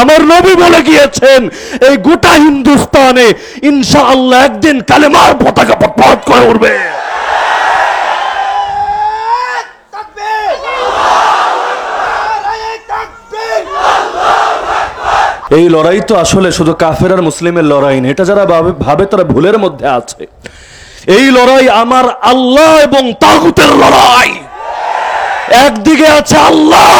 আমার নবী বলে গিয়েছেন, এই গোটা হিন্দুস্তানে ইনশাআল্লাহ একদিন কালেমার পতাকা পথ করে উঠবে। এই লড়াই তো আসলে শুধু কাফের আর মুসলিমের লড়াই না, এটা যারা ভাবে তারা ভুলের মধ্যে আছে। এই লড়াই আমার আল্লাহ এবং তাগুতের লড়াই। একদিকে আছে আল্লাহ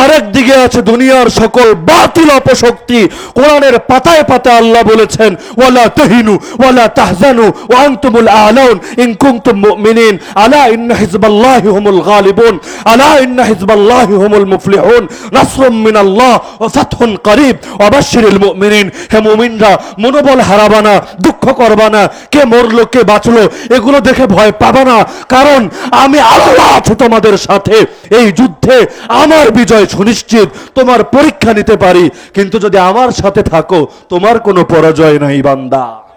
আর একদিকে আছে দুনিয়ার সকল বাতিল অপশক্তি। কোরআনের পাতায় পাতায় আল্লাহ বলেছেন, ওয়ালা তাহিনু, ওয়ালা তাহজানু, ওয়া আনতুমুল আলাউন, ইন কুনতুম মুমিনিন, আলা ইন্না হিজবাল্লাহি হুমুল গালিবুন, আলা ইন্না হিজবাল্লাহি হুমুল মুফলিহুন, নাসরুম মিনাল্লাহ ওয়া ফাতহুন করিব ওয়া বাশশিরিল মুমিনিন, হে মুমিনরা, মনোবল হারাবা না দুঃখ করবা না কে মরলো, কে বাঁচলো, এগুলো দেখে ভয় পাবা না কারণ আমি আল্লাহ আছি তোমাদের সাথে। এই যুদ্ধে আমার বিজয় সুনিশ্চিত তোমার পরীক্ষা নিতে পারি। কিন্তু যদি আমার সাথে থাকো, তোমার কোনো পরাজয় নাই, বান্দা।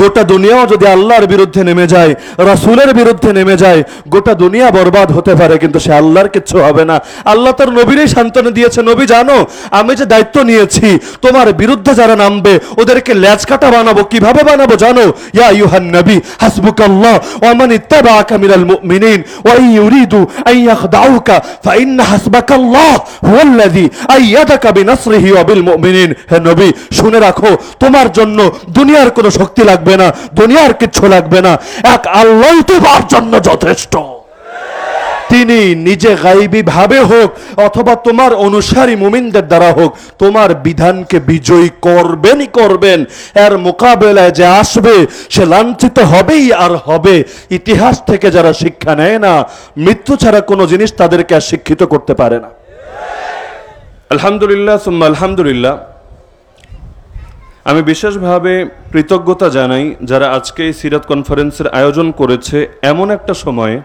গোটা দুনিয়াও যদি আল্লাহর বিরুদ্ধে নেমে যায়, রাসূলের বিরুদ্ধে নেমে যায়, গোটা দুনিয়া বরবাদ হতে পারে, কিন্তু সে আল্লাহর কিচ্ছু হবে না। আল্লাহ তার নবীরই সান্ত্বনা দিয়েছে, নবী, জানো, আমি যে দায়িত্ব নিয়েছি, তোমার বিরুদ্ধে যারা নামবে, ওদেরকে ল্যাজ কাটা বানাবো। কীভাবে বানাবো জানো? ইয়া ইউহান নবী, হাসবুকাল্লাহ, ওয়া মান ইত্তাবাআকা মিনাল মুমিনিন, ওয়া ইউরিদু ইয়াখদাউকা হুয়াল্লাযী আইয়াদাকা ওয়া বিল মুমিনিন। হে নবী, শুনে রাখো, তোমার জন্য দুনিয়ার কোনো শক্তি লাগবে না, দুনিয়ার কিচ্ছু লাগবে না। এক আল্লাহ তোমার জন্য যথেষ্ট। তিনি নিজে গাইবী ভাবে হোক, অথবা তোমার অনুসারী মুমিনদের দ্বারা হোক, তোমার বিধানকে বিজয়ী করবেনই করবেন। এর মোকাবেলায় যে আসবে, সে লাঞ্ছিত হবেই আর হবে। ইতিহাস থেকে যারা শিক্ষা নেয় না, মৃত্যু ছাড়া কোনো জিনিস তাদেরকে আর শিক্ষিত করতে পারে না। আলহামদুলিল্লাহ, সুম্মা আলহামদুলিল্লাহ। আমি বিশেষভাবে কৃতজ্ঞতা জানাই যারা আজকে এই সিরাত কনফারেন্সের আয়োজন করেছে এমন একটা সময়ে,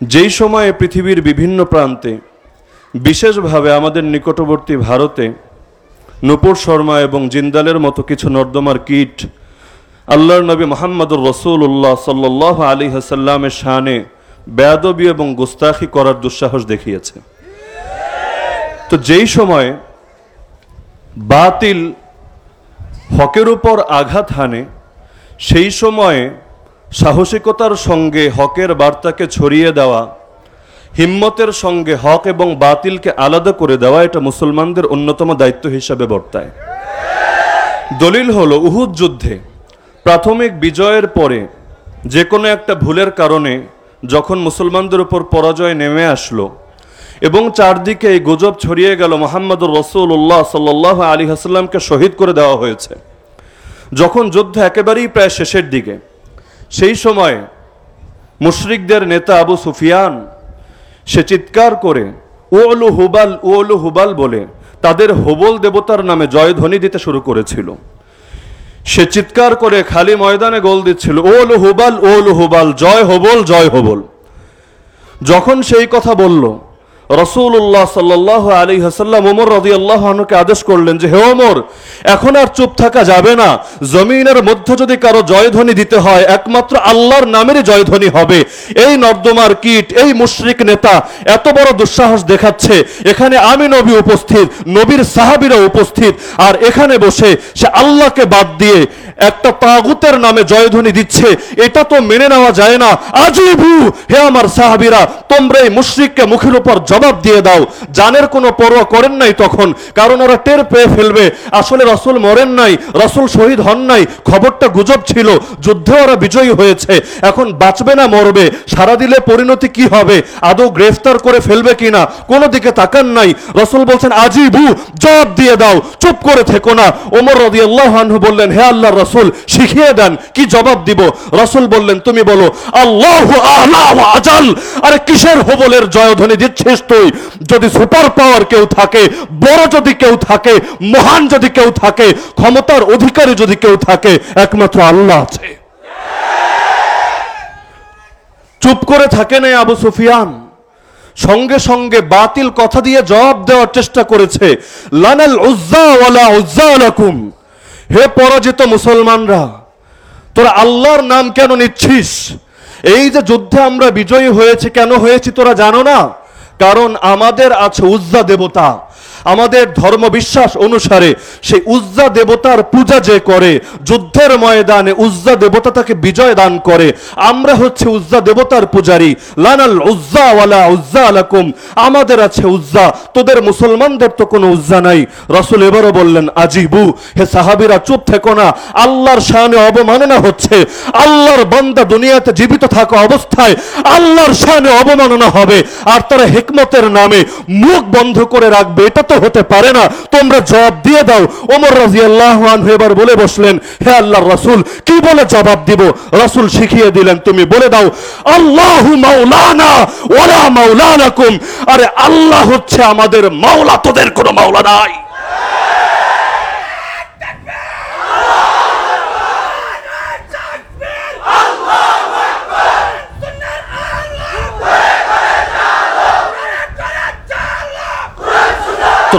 যেই সময়ে পৃথিবীর বিভিন্ন প্রান্তে, বিশেষভাবে আমাদের নিকটবর্তী ভারতে, নূপুর শর্মা এবং জিন্দালের মতো কিছু নর্দমার কীট, আল্লাহর নবী মোহাম্মদুর রসুল্লাহ সাল্লাহ আলী হাসাল্লামের শানে বেয়াদবি এবং গুস্তাখি করার দুঃসাহস দেখিয়েছে। তো যেই সময়ে বাতিল হকের উপর আঘাত হানে, সেই সময়ে সাহসিকতার সঙ্গে হকের বার্তাকে ছড়িয়ে দেওয়া, হিম্মতের সঙ্গে হক এবং বাতিলকে আলাদা করে দেওয়া এটা মুসলমানদের অন্যতম দায়িত্ব হিসাবে বর্তায়। দলিল হলো উহুদ যুদ্ধে প্রাথমিক বিজয়ের পরে যে কোনো একটা ভুলের কারণে যখন মুসলমানদের উপর পরাজয় নেমে আসলো এবং চারদিকে এই গুজব ছড়িয়ে গেল মোহাম্মদুর রসুল্লাহ সাল্লাহ আলী হাসলামকে শহীদ করে দেওয়া হয়েছে। যখন যুদ্ধ একেবারেই প্রায় শেষের দিকে, সেই সময় মুশরিকদের নেতা আবু সুফিয়ান, সে চিৎকার করে ওলু হুবাল ওলু হুবাল বলে তাদের হোবল দেবতার নামে জয়ধ্বনি দিতে শুরু করেছিল। সে চিৎকার করে খালি ময়দানে গোল দিচ্ছিল ওলু হুবাল ওলু হুবাল, জয় হবল জয় হবল। যখন সেই কথা বলল রসুল্লাহ সাল্লাহ আলী হাসাল্লাম ওমর রদি আল্লাহকে আদেশ করলেন যে, হে ওমর, এখন আর চুপ থাকা যাবে না। জমিনের মধ্যে যদি কারও জয়ধ্বনি দিতে হয়, একমাত্র আল্লাহর নামেরই জয়ধ্বনি হবে। এই নর্দমার কীট, এই মুশরিক নেতা এত বড় দুঃসাহস দেখাচ্ছে। এখানে আমি নবী উপস্থিত, নবীর সাহাবিরা উপস্থিত। আর এখানে বসে সে আল্লাহকে বাদ দিয়ে একটা তাগুতের নামে জয়ধ্বনি দিচ্ছে। এটা তো মেনে নেওয়া যায় না। আজিবু, হে আমার সাহাবিরা, তোমরা এই মুশরিককে মুখের উপর জবাব দিয়ে দাও। জানের কোনো পরোয়া করেন নাই তখন, কারণ ওরা টের পেয়ে ফেলবে। আসলে রসুল মরেন নাই, রসুল শহীদ হন নাই, খবরটা গুজব ছিল, যুদ্ধে ওরা বিজয়ী হয়েছে। এখন বাঁচবে না, মরবে। সারা দিলে পরিণতি কি হবে? আদৌ গ্রেফতার করে ফেলবে কিনা? কোনো দিকে তাকান নাই। রসুল বলছেন, আজিবু, জবাব দিয়ে দাও। চুপ করে থেকো না। ওমর রদি আল্লাহ বললেন, হে আল্লাহ রসুল, শিখিয়ে দেন, কি জবাব দিব? রসুল বললেন, তুমি বলো, আল্লাহ আজাল। আরে কিসের হোবলের জয়ধ্বনি দিচ্ছিস? তুই যদি সুপার পাওয়ার কেউ থাকে, বড় যদি কেউ থাকে, মহান যদি কেউ থাকে, ক্ষমতার অধিকারী যদি কেউ থাকে, একমাত্র আল্লাহ আছে। চুপ করে থাকে নাই আবু সুফিয়ান। সঙ্গে সঙ্গে বাতিল কথা দিয়ে জবাব দেওয়ার চেষ্টা করেছে, লানাল উজ্জা ওয়ালা উজ্জা লাকুম। হে পরাজিত মুসলমানরা, তোরা আল্লাহর নাম কেন নিচ্ছিস? এই যে যুদ্ধে আমরা বিজয়ী হয়েছে, কেন হয়েছি তোরা জানো না? কারণ আমাদের আছে উজ্জা দেবতা। আমাদের ধর্ম বিশ্বাস অনুসারে সেই উজ্জা দেবতার পূজা যে করে, যুদ্ধের ময়দানে উজ্জা দেবতা তাকে বিজয় দান করে, আমরা হচ্ছে উজ্জা দেবতার পূজারী। লানাল উজ্জা ওয়ালা উজ্জা আলাকুম আমাদের আছে উজ্জা, তোদের মুসলমানদের তো কোনো উজ্জা নাই। রসুল এবারও বললেন, আজিবু, হে সাহাবিরা, চুপ থেকো না, আল্লাহর শানে অবমাননা হচ্ছে, আল্লাহর বান্দা দুনিয়াতে জীবিত থাকা অবস্থায় আল্লাহর শানে অবমাননা হবে, আর তারা হিকমতের নামে মুখ বন্ধ করে রাখবে। এটা তো হতে পারে না। তোমরা জবাব দিয়ে দাও। ওমর রাজি আল্লাহ এবার বলে বসলেন, হে আল্লাহর রাসূল, কি বলে জবাব দিব? রাসূল শিখিয়ে দিলেন, তুমি বলে দাও, আল্লাহু মাওলানা ওয়ালা মাওলানাকুম। আরে আল্লাহ হচ্ছে আমাদের মাওলা, তোদের কোনো মাওলা নাই।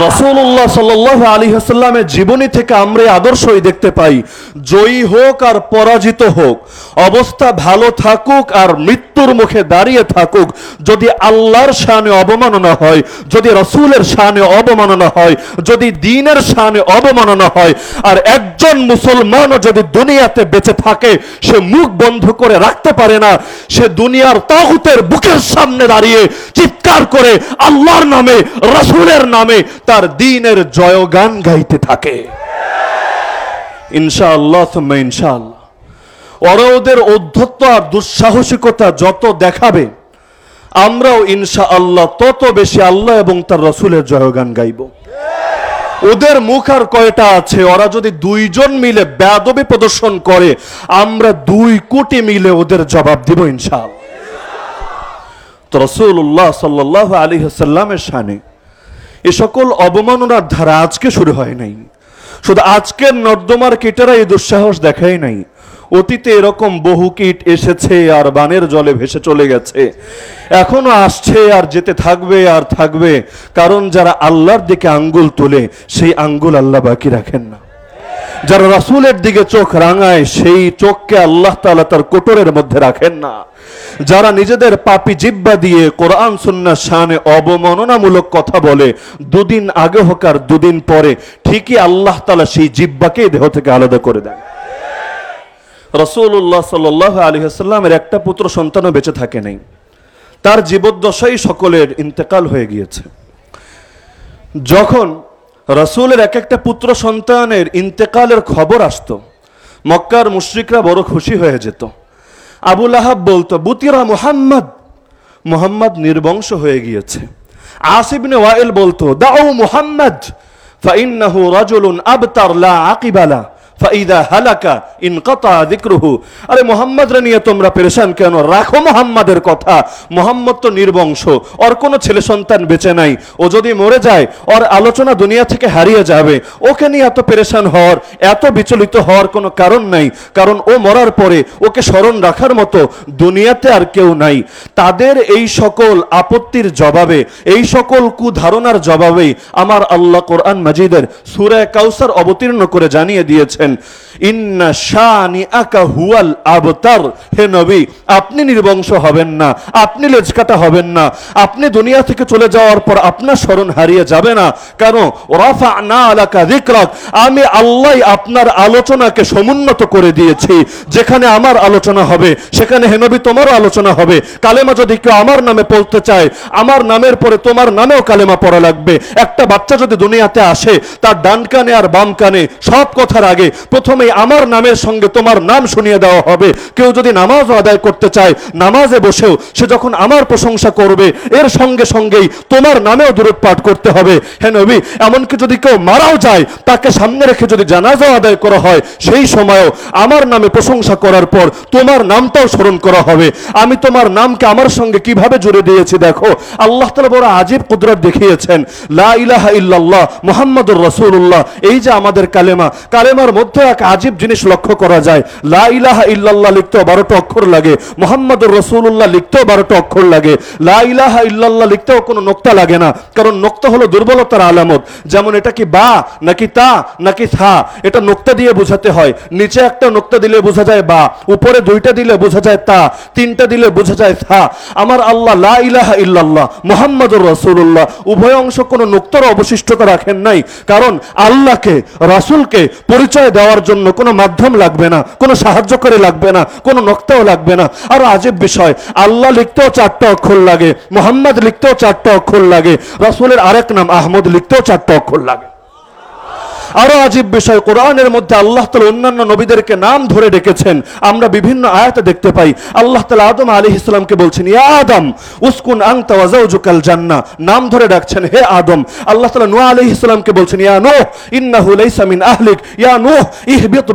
রসুল্লাহ সাল্লাহ আলী হাসাল্লামের জীবনী থেকে আমরা আদর্শই দেখতে পাই। জয়ী হোক আর পরাজিত হোক, অবস্থা ভালো থাকুক আর মৃত্যুর মুখে দাঁড়িয়ে থাকুক, যদি আল্লাহর শানে অবমাননা হয়, যদি রসুলের শানে অবমাননা হয়, যদি দিনের শানে অবমাননা হয়, আর একজন মুসলমানও যদি দুনিয়াতে বেঁচে থাকে, সে মুখ বন্ধ করে রাখতে পারে না, সে দুনিয়ার তাগুতের বুকের সামনে দাঁড়িয়ে চিৎকার করে আল্লাহর নামে, রসুলের নামে তার দিনের জয়গান গাইতে থাকে। ইনশাআল্লাহ থুম্মা ইনশাআল্লাহ। ওরা ওদের অধ্যত্ব আর দুঃসাহসিকতা যত দেখাবে, আমরাও ইনশা আল্লাহ তত বেশি আল্লাহ এবং তার রসুলের জয়গান গাইব। ওদের মুখ আর কয়টা আছে? ওরা যদি দুইজন মিলে বেদবি প্রদর্শন করে, আমরা দুই কোটি মিলে ওদের জবাব দিব ইনশাআল্লাহ। তো রসুল্লাহ সাল্লাহ আলী হাসাল্লামের শানে এ সকল অবমাননার ধারা আজকে শুরু হয় নাই। শুধু আজকের নর্দমার কীটেরা এই দুঃসাহস দেখায় নাই। অতীতে এরকম বহু কীট এসেছে আর বানের জলে ভেসে চলে গেছে। এখনও আসছে আর যেতে থাকবে আর থাকবে, কারণ যারা আল্লাহর দিকে আঙ্গুল তোলে, সেই আঙ্গুল আল্লাহ বাকি রাখেন না। যারা রাসূলের দিকে চোখ রাঙায়, সেই চোখকে আল্লাহ তাআলা তার কোটরের মধ্যে রাখেন না। যারা নিজেদের পাপি জিব্বা দিয়ে কোরআন সুন্নাহ শানে অবমাননামূলক কথা বলে, দুদিন আগে হোক আর দুদিন পরে, ঠিকই আল্লাহ তালা সেই জিব্বাকে দেহ থেকে আলাদা করে দেন। রসুল্লাহ সাল আলী হাসাল্লামের একটা পুত্র সন্তানও বেঁচে থাকে নাই। তার জীবদ্দশাই সকলের ইন্তেকাল হয়ে গিয়েছে। যখন রসুলের এক একটা পুত্র সন্তানের ইন্তেকালের খবর আসতো। মক্কার মুশ্রিকরা বড় খুশি হয়ে যেত। আবুল আহাব বলতো, বুতিরা মুহাম্মদ। মুহাম্মদ নির্বংশ হয়ে গিয়েছে। আসিবনে ওয়াইল বলতো দাও মুহাম্মদ ফাইন্নাহু রাজুলুন আবতার, লা আকিবালা। ফাইদা হালাকা ইনকাতা যিকরুহু। আরে মোহাম্মদ রে নিয়ে তোমরা পেরেশান কেন? রাখো মোহাম্মদের কথা। মোহাম্মদ তো নির্বংশ, ওর কোনো ছেলে সন্তান বেঁচে নাই। ও যদি মরে যায়, ওর আলোচনা দুনিয়া থেকে হারিয়ে যাবে। ওকে নিয়ে এত পেরেশান হওয়ার, এত বিচলিত হওয়ার কোনো কারণ নাই। কারণ ও মরার পরে ওকে স্মরণ রাখার মতো দুনিয়াতে আর কেউ নাই। তাদের এই সকল আপত্তির জবাবে, এই সকল কুধারণার জবাবেই আমার আল্লাহ কোরআন মাজিদের সুরে কাউসার অবতীর্ণ করে জানিয়ে ইন্না আকা হুয়াল আবতার। হে নবী, আপনি নির্বংশ হবেন না, আপনি হবেন না, আপনি দুনিয়া থেকে চলে যাওয়ার পর আপনার স্মরণ হারিয়ে যাবে না। কেন? রাফা না আলাকা যিকরাক। আমি আল্লাহ আপনার আলোচনাকে সমুন্নত করে দিয়েছি, যেখানে আমার আলোচনা হবে, সেখানে হেনবি তোমারও আলোচনা হবে। কালেমা যদি কেউ আমার নামে পড়তে চায়, আমার নামের পরে তোমার নামেও কালেমা পড়া লাগবে। একটা বাচ্চা যদি দুনিয়াতে আসে, তার ডান কানে আর বাম কানে সব কথার আগে প্রথমেই আমার নামের সঙ্গে তোমার নাম শুনিয়ে দেওয়া হবে। কেউ যদি নামাজও আদায় করতে চায়, নামাজে বসেও সে যখন আমার প্রশংসা করবে, এর সঙ্গে সঙ্গেই তোমার নামেও দূরত পাঠ করতে হবে। হ্যাঁ নবী, এমনকি যদি কেউ মারাও যায়, তাকে সামনে রেখে যদি জানাজাও আদায় করা হয়, সেই সময়ও আমার নামে প্রশংসা করার পর তোমার নামটাও স্মরণ করা হবে। আমি তোমার নামকে আমার সঙ্গে কীভাবে জুড়ে দিয়েছি দেখো। আল্লাহ তালা বড় আজীব কুদরত দেখিয়েছেন, লা ইলাহা ইল্লাল্লাহ, মুহাম্মাদুর রাসূলুল্লাহ। এই যে আমাদের কালেমা, কালেমার মধ্যে মধ্যে এক আজীব জিনিস লক্ষ্য করা যায়। লা ইলাহা ইল্লাল্লাহ লিখতেও বারোটা অক্ষর লাগে। মোহাম্মদুর রসুল্লাহ লিখতেও বারোটা অক্ষর লাগে। লা ইলাহা ইল্লাল্লাহ লিখতেও কোনো নোক্তা লাগে না। কারণ নোক্তা হলো দুর্বলতার আলামত। যেমন এটা কি বা, নাকি তা, নাকি থা, এটা নোক্তা দিয়ে বোঝাতে হয়। নিচে একটা নোক্তা দিলে বোঝা যায় বা, উপরে দুইটা দিলে বোঝা যায় তা, তিনটা দিলে বোঝা যায় থা। আমার আল্লাহ লা ইলাহা ইল্লাল্লাহ, মোহাম্মদুর রসুল্লাহ উভয় অংশ কোনো নোক্তার অবশিষ্টতা রাখেন নাই। কারণ আল্লাহকে, রাসূলকে পরিচয় দেওয়ার জন্য কোনো মাধ্যম লাগবে না, কোনো সাহায্য করে লাগবে না, কোনো নক্তাও লাগবে না। আর আজব বিষয়, আল্লাহ লিখতেও চারটা অক্ষর লাগে, মোহাম্মদ লিখতেও চারটা অক্ষর লাগে, রসুলের আরেক নাম আহমদ লিখতেও চারটা অক্ষর লাগে। আরও আজীব বিষয়, কোরআনের মধ্যে আল্লাহ তালা অন্যান্য নবীদেরকে নাম ধরে ডেকেছেন। আমরা বিভিন্ন আয়াতে দেখতে পাই। আল্লাহ তালা আদম আলী ইসলামকে বলছেন, ইয়া আদম, উসকুন আং তাওয়াজাউজুকাল জান্না নাম ধরে ডাকছেন, হে আদম। আল্লাহ তালা নুয়া আলী ইসলামকে বলছেন, ইয়া নূহ, ইন্নাহু লাইসা মিন আহলিক। ইয়া নূহ, ইহবিত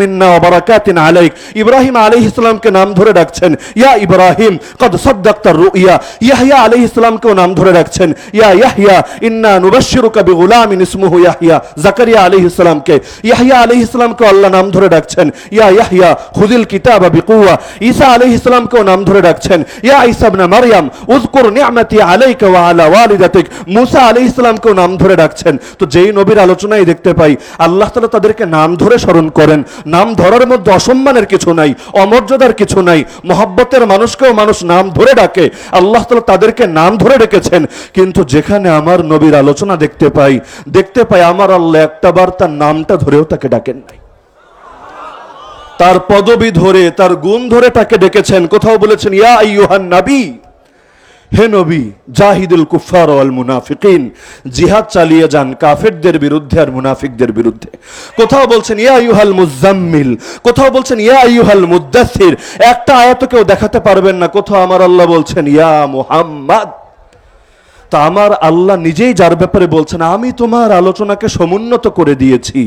মিন্না ওয়া বারাকাতিন আলাইক। ইব্রাহিম ইসলামকে নাম ধরে ডাকছেন, ইয়া ইব্রাহিম, কদ সাদ্দাক্তার রুইয়া। ইয়াহইয়া আলী ইসলামকেও নাম ধরে ডাকছেন, ইয়া ইয়াহইয়া, ইন্না নুবাশশিরুকা ইসমুহু ইয়াহইয়া। জাকারিয়া আলী ইসলামকে ইয়াহিয়া আলী ইসলামকে আল্লাহ নাম ধরে ডাকছেন। ইয়া ইয়াহিয়া খুদিল কিতাব বিকুয়া ঈসা আলী ইসলামকেও নাম ধরে ডাকছেন। ইয়া ঈসা ইবনে মারইয়াম, উযকুর নি'মাতি আলাইকা ওয়া আলা ওয়ালিদাতিক। মুসা আলী ইসলামকেও নাম ধরে ডাকছেন। তো যেই নবীর আলোচনায় দেখতে পাই, আল্লাহ তাআলা তাদেরকে নাম ধরে স্মরণ করেন। নাম ধরার মধ্যে অসম্মানের কিছু নাই, অমর্যাদার কিছু নাই, মহব্বতের মানুষকেও মানুষ নাম ধরে ডাকে। আল্লাহ তালা তাদেরকে নাম ধরে ডেকেছেন। কিন্তু যেখানে আমার নবীর আলোচনা দেখতে পাই দেখতে পাই আমার আল্লাহ একটা বার তার নামটা ধরেও তাকে ডাকেন নাই। তার পদবি ধরে, তার গুণ ধরে তাকে ডেকেছেন। কোথাও বলেছেন, ইয়া আইয়ুহান নাবী, হে নবী, জাহিদুল কুফার ওয়াল মুনাফিকিন, জিহাদ চালিয়ে যান কাফেরদের বিরুদ্ধে আর মুনাফিকদের বিরুদ্ধে। কোথাও বলছেন, ইয়া আইয়ুহাল মুজাম্মিল কোথাও বলছেন, ইয়া আইয়ুহাল মুদ্দাসির একটা আয়াত কেউ দেখাতে পারবেন না। কোথাও আমার আল্লাহ বলছেন, ইয়া মুহাম্মদ তা আমার আল্লাহ নিজেই যার ব্যাপারে বলছেন, আমি তোমার আলোচনাকে সমুন্নত করে দিয়েছি।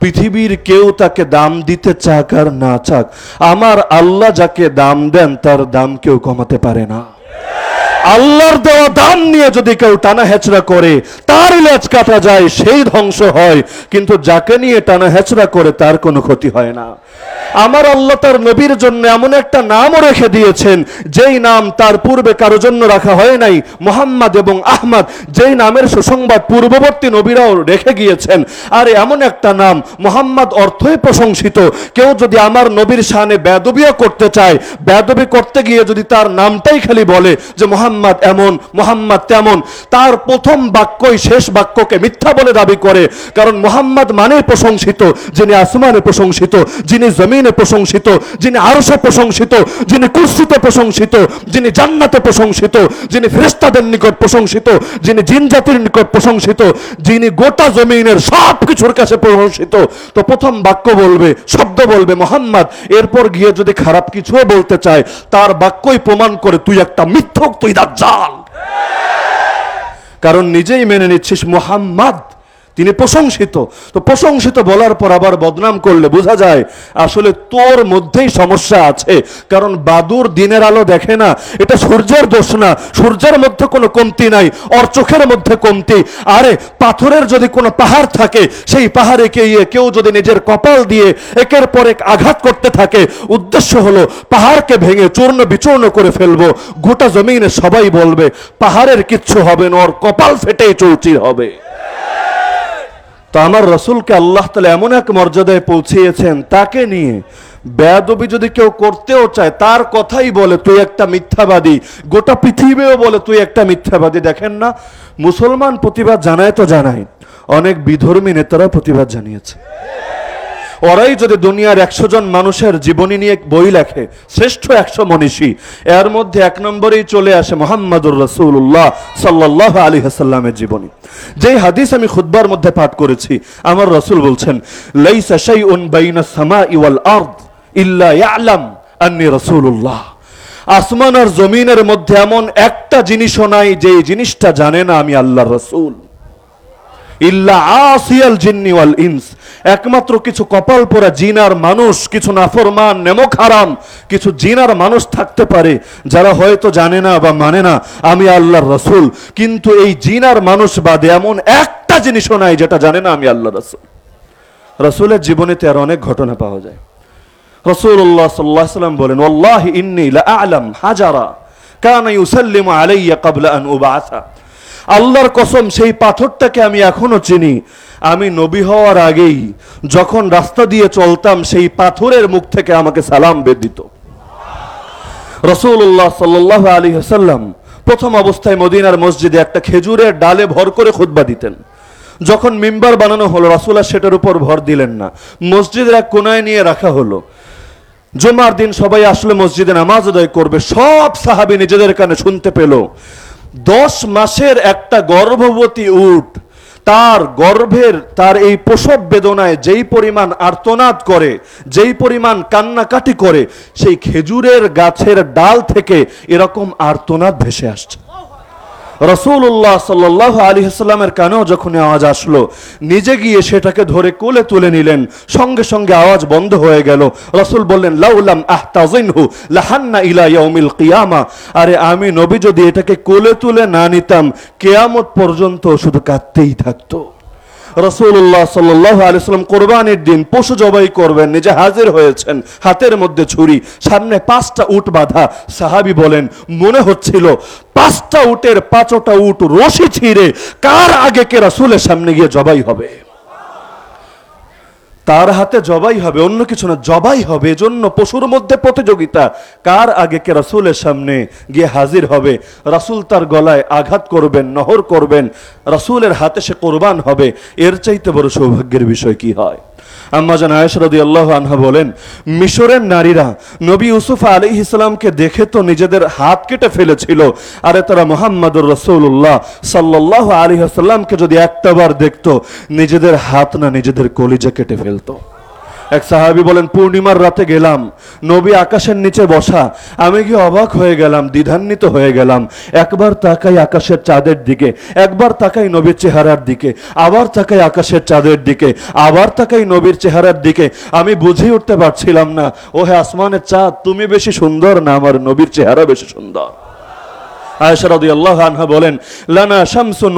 পৃথিবীর কেউ তাকে দাম দিতে চাক আর না চাক। আমার আল্লাহ যাকে দাম দেন, তার দাম কেউ কমাতে পারে না। আল্লাহর দেওয়া দাম নিয়ে যদি কেউ টানা হেচড়া করে, তার লেজ কাটা যায়, সেই ধ্বংস হয়। কিন্তু যাকে নিয়ে টানা হেচড়া করে, তার কোনো ক্ষতি হয় না। আমার আল্লাহ তার নবীর জন্য এমন একটা নামও রেখে দিয়েছেন, যেই নাম তার পূর্বে কারও জন্য রাখা হয় নাই, মোহাম্মদ এবং আহমদ। যেই নামের সুসংবাদ পূর্ববর্তী নবীরাও রেখে গিয়েছেন, আর এমন একটা নাম, মোহাম্মদ অর্থই প্রশংসিত। কেউ যদি আমার নবীর শানে বেদবিও করতে চায়, বেদবি করতে গিয়ে যদি তার নামটাই খালি বলে যে মোহাম্মদ এমন, মোহাম্মদ তেমন। তার প্রথম বাক্যই শেষ বাক্যকে মিথ্যা বলে দাবি করে। কারণ মোহাম্মদ মানে প্রশংসিত, যিনি আসমানে প্রশংসিত, যিনি জমিনে প্রশংসিত, যিনি আরশে প্রশংসিত, যিনি কুর্সিতে প্রশংসিত, যিনি জান্নাতে প্রশংসিত, যিনি ফেরেশতাদের নিকট প্রশংসিত, যিনি জিন জাতির নিকট প্রশংসিত, যিনি গোটা জমিনের সব কিছুর কাছে প্রশংসিত। তো প্রথম বাক্য বলবে, শব্দ বলবে, মোহাম্মদ, এরপর গিয়ে যদি খারাপ কিছুও বলতে চায়, তার বাক্যই প্রমাণ করে তুই একটা মিথ্যক, তুই দাজ্জাল। কারণ নিজেই মেনে নিচ্ছিস মোহাম্মদ। তিনি প্রশংসিত। তো প্রশংসিত বলার পর আবার বদনাম করলে বোঝা যায় আসলে তোর মধ্যেই সমস্যা আছে। কারণ বাদুর দিনের আলো দেখে না, এটা সূর্যের দোষ না। সূর্যের মধ্যে কোনো কমতি নাই, ওর চোখের মধ্যে কমতি। আরে, পাথরের যদি কোনো পাহাড় থাকে, সেই পাহাড়ে গিয়ে কেউ যদি নিজের কপাল দিয়ে একের পর এক আঘাত করতে থাকে, উদ্দেশ্য হলো পাহাড়কে ভেঙে চূর্ণ বিচূর্ণ করে ফেলব। গোটা জমিনে সবাই বলবে, পাহাড়ের কিচ্ছু হবে না, ওর কপাল ফেটেই চৌচির হবে। আমার রসুলকে আল্লাহ তালা এমন এক মর্যাদায় পৌঁছিয়েছেন তাকে নিয়ে। বেয়াদবি যদি কেউ করতেও চায়, তার কথাই বলে, তুই একটা মিথ্যাবাদী। গোটা পৃথিবীও বলে, তুই একটা মিথ্যাবাদী। দেখেন না, মুসলমান প্রতিবাদ জানায় তো জানায়। অনেক বিধর্মী নেতারা প্রতিবাদ জানিয়েছে। ওরাই যদি দুনিয়ার একশো জন মানুষের জীবনী নিয়ে বই লেখে, শ্রেষ্ঠ একশো মনীষী, এর মধ্যে এক নম্বরেই চলে আসে মোহাম্মদুর রসুল্লাহ সাল্লাহ আলী হাসাল্লামের জীবনী। যেই হাদিস আমি খুদ্বার মধ্যে পাঠ করেছি, আমার রসুল বলছেন শাইউন বাইনা ইল্লা আন্নি রসুল্লাহ আসমান আর জমিনের মধ্যে এমন একটা জিনিসও নাই যে জিনিসটা জানে না আমি আল্লাহর রসুল। ইল্লা আসিয়াল জিন্নি ওয়াল ইনস। একমাত্র কিছু কপাল পোড়া জিনার মানুষ, কিছু নাফরমান নেমক হারাম কিছু জিনার মানুষ থাকতে পারে, যারা হয়তো জানে না বা মানে না আমি আল্লাহর রসুল। কিন্তু এই জিনার মানুষ বাদে এমন একটা জিনিসও নাই যেটা জানে না আমি আল্লাহ রসুল। রসুলের জীবনীতে আর অনেক ঘটনা পাওয়া যায়। রসুল্লাহ সাল্লাহ সাল্লাম বলেন ওল্লাহ ইন্নি আলম হাজারা। কানা ইউসাল্লিমু আলাইয়া কাবলা আন উবাসা আল্লাহর কসম, সেই পাথরটাকে আমি এখনও চিনি। আমি নবী হওয়ার আগেই যখন রাস্তা দিয়ে চলতাম, সেই পাথরের মুখ থেকে আমাকে সালাম বেদ দিত। রসুল্লাহ সাল্লাহ আলী হাসাল্লাম প্রথম অবস্থায় মদিনার মসজিদে একটা খেজুরের ডালে ভর করে খুতবা দিতেন। যখন মিম্বার বানানো হলো রাসুল্লাহ সেটার উপর ভর দিলেন না। মসজিদের এক কোনায় নিয়ে রাখা হলো। জুমার দিন সবাই আসলে মসজিদে নামাজ আদায় করবে। সব সাহাবি নিজেদের কানে শুনতে পেল। দশ মাসের একটা গর্ভবতী উঠ তার গর্ভের, তার এই প্রসব বেদনায় যেই পরিমাণ আর্তনাদ করে, যেই পরিমাণ কান্নাকাটি করে, সেই খেজুরের গাছের ডাল থেকে এরকম আর্তনাদ ভেসে আসছে। রসুল্লাহ সাল্লাহ আলী হাসলামের কানেও যখন আওয়াজ আসলো, নিজে গিয়ে সেটাকে ধরে কোলে তুলে নিলেন, সঙ্গে সঙ্গে আওয়াজ বন্ধ হয়ে গেল। রসুল বললেন, লাউলাম আহ তাজিনহু লাহান্না ইলা ইয়াউমিল কিয়ামা। আরে আমি নবী যদি এটাকে কোলে তুলে না নিতাম, কেয়ামত পর্যন্ত শুধু কাঁদতেই থাকতো। রসুল্লাহ সাল্লাহ আলিয়াল্লাম কোরবানির দিন পশু জবাই করবেন, নিজে হাজির হয়েছেন, হাতের মধ্যে ছুরি, সামনে পাঁচটা উট বাঁধা। সাহাবি বলেন, মনে হচ্ছিল পাঁচটা উটের পাঁচটা উট রশি ছিঁড়ে, কার আগে কে রাসুলের সামনে গিয়ে জবাই হবে? তার হাতে জবাই হবে, অন্য কিছু না, জবাই হবে। জন্য পশুর মধ্যে প্রতিযোগিতা, কার আগে কে রাসুলের সামনে গিয়ে হাজির হবে? রাসুল তার গলায় আঘাত করবেন, নহর করবেন, রাসুলের হাতে সে কোরবান হবে। এর চাইতে বড় সৌভাগ্যের বিষয় কি হয়? আম্মা জান আয়সরদি আল্লাহ আনহা বলেন, মিশরের নারীরা নবী ইউসুফ আলী ইসলামকে দেখে তো নিজেদের হাত কেটে ফেলেছিল। আরে তারা মোহাম্মদুর রসৌল্লাহ সাল্লাহ আলী আসাল্লামকে যদি একটাবার দেখতো, নিজেদের হাত না নিজেদের কলিজা কেটে ফেলতো। এক সাহাবি বলেন, পূর্ণিমার রাতে গেলাম, নবী আকাশের নিচে বসা। আমি গিয়ে অবাক হয়ে গেলাম, দ্বিধান্বিত হয়ে গেলাম। একবার তাকাই আকাশের চাঁদের দিকে, একবার তাকাই নবীর চেহারার দিকে, আবার তাকাই আকাশের চাঁদের দিকে, আবার তাকাই নবীর চেহারার দিকে। আমি বুঝে উঠতে পারছিলাম না ও হে আসমানের চাঁদ, তুমি বেশি সুন্দর না, আমার নবীর চেহারা বেশি সুন্দর। আয়েশা রাদিয়াল্লাহু আনহা বলেন, লানা শামসুন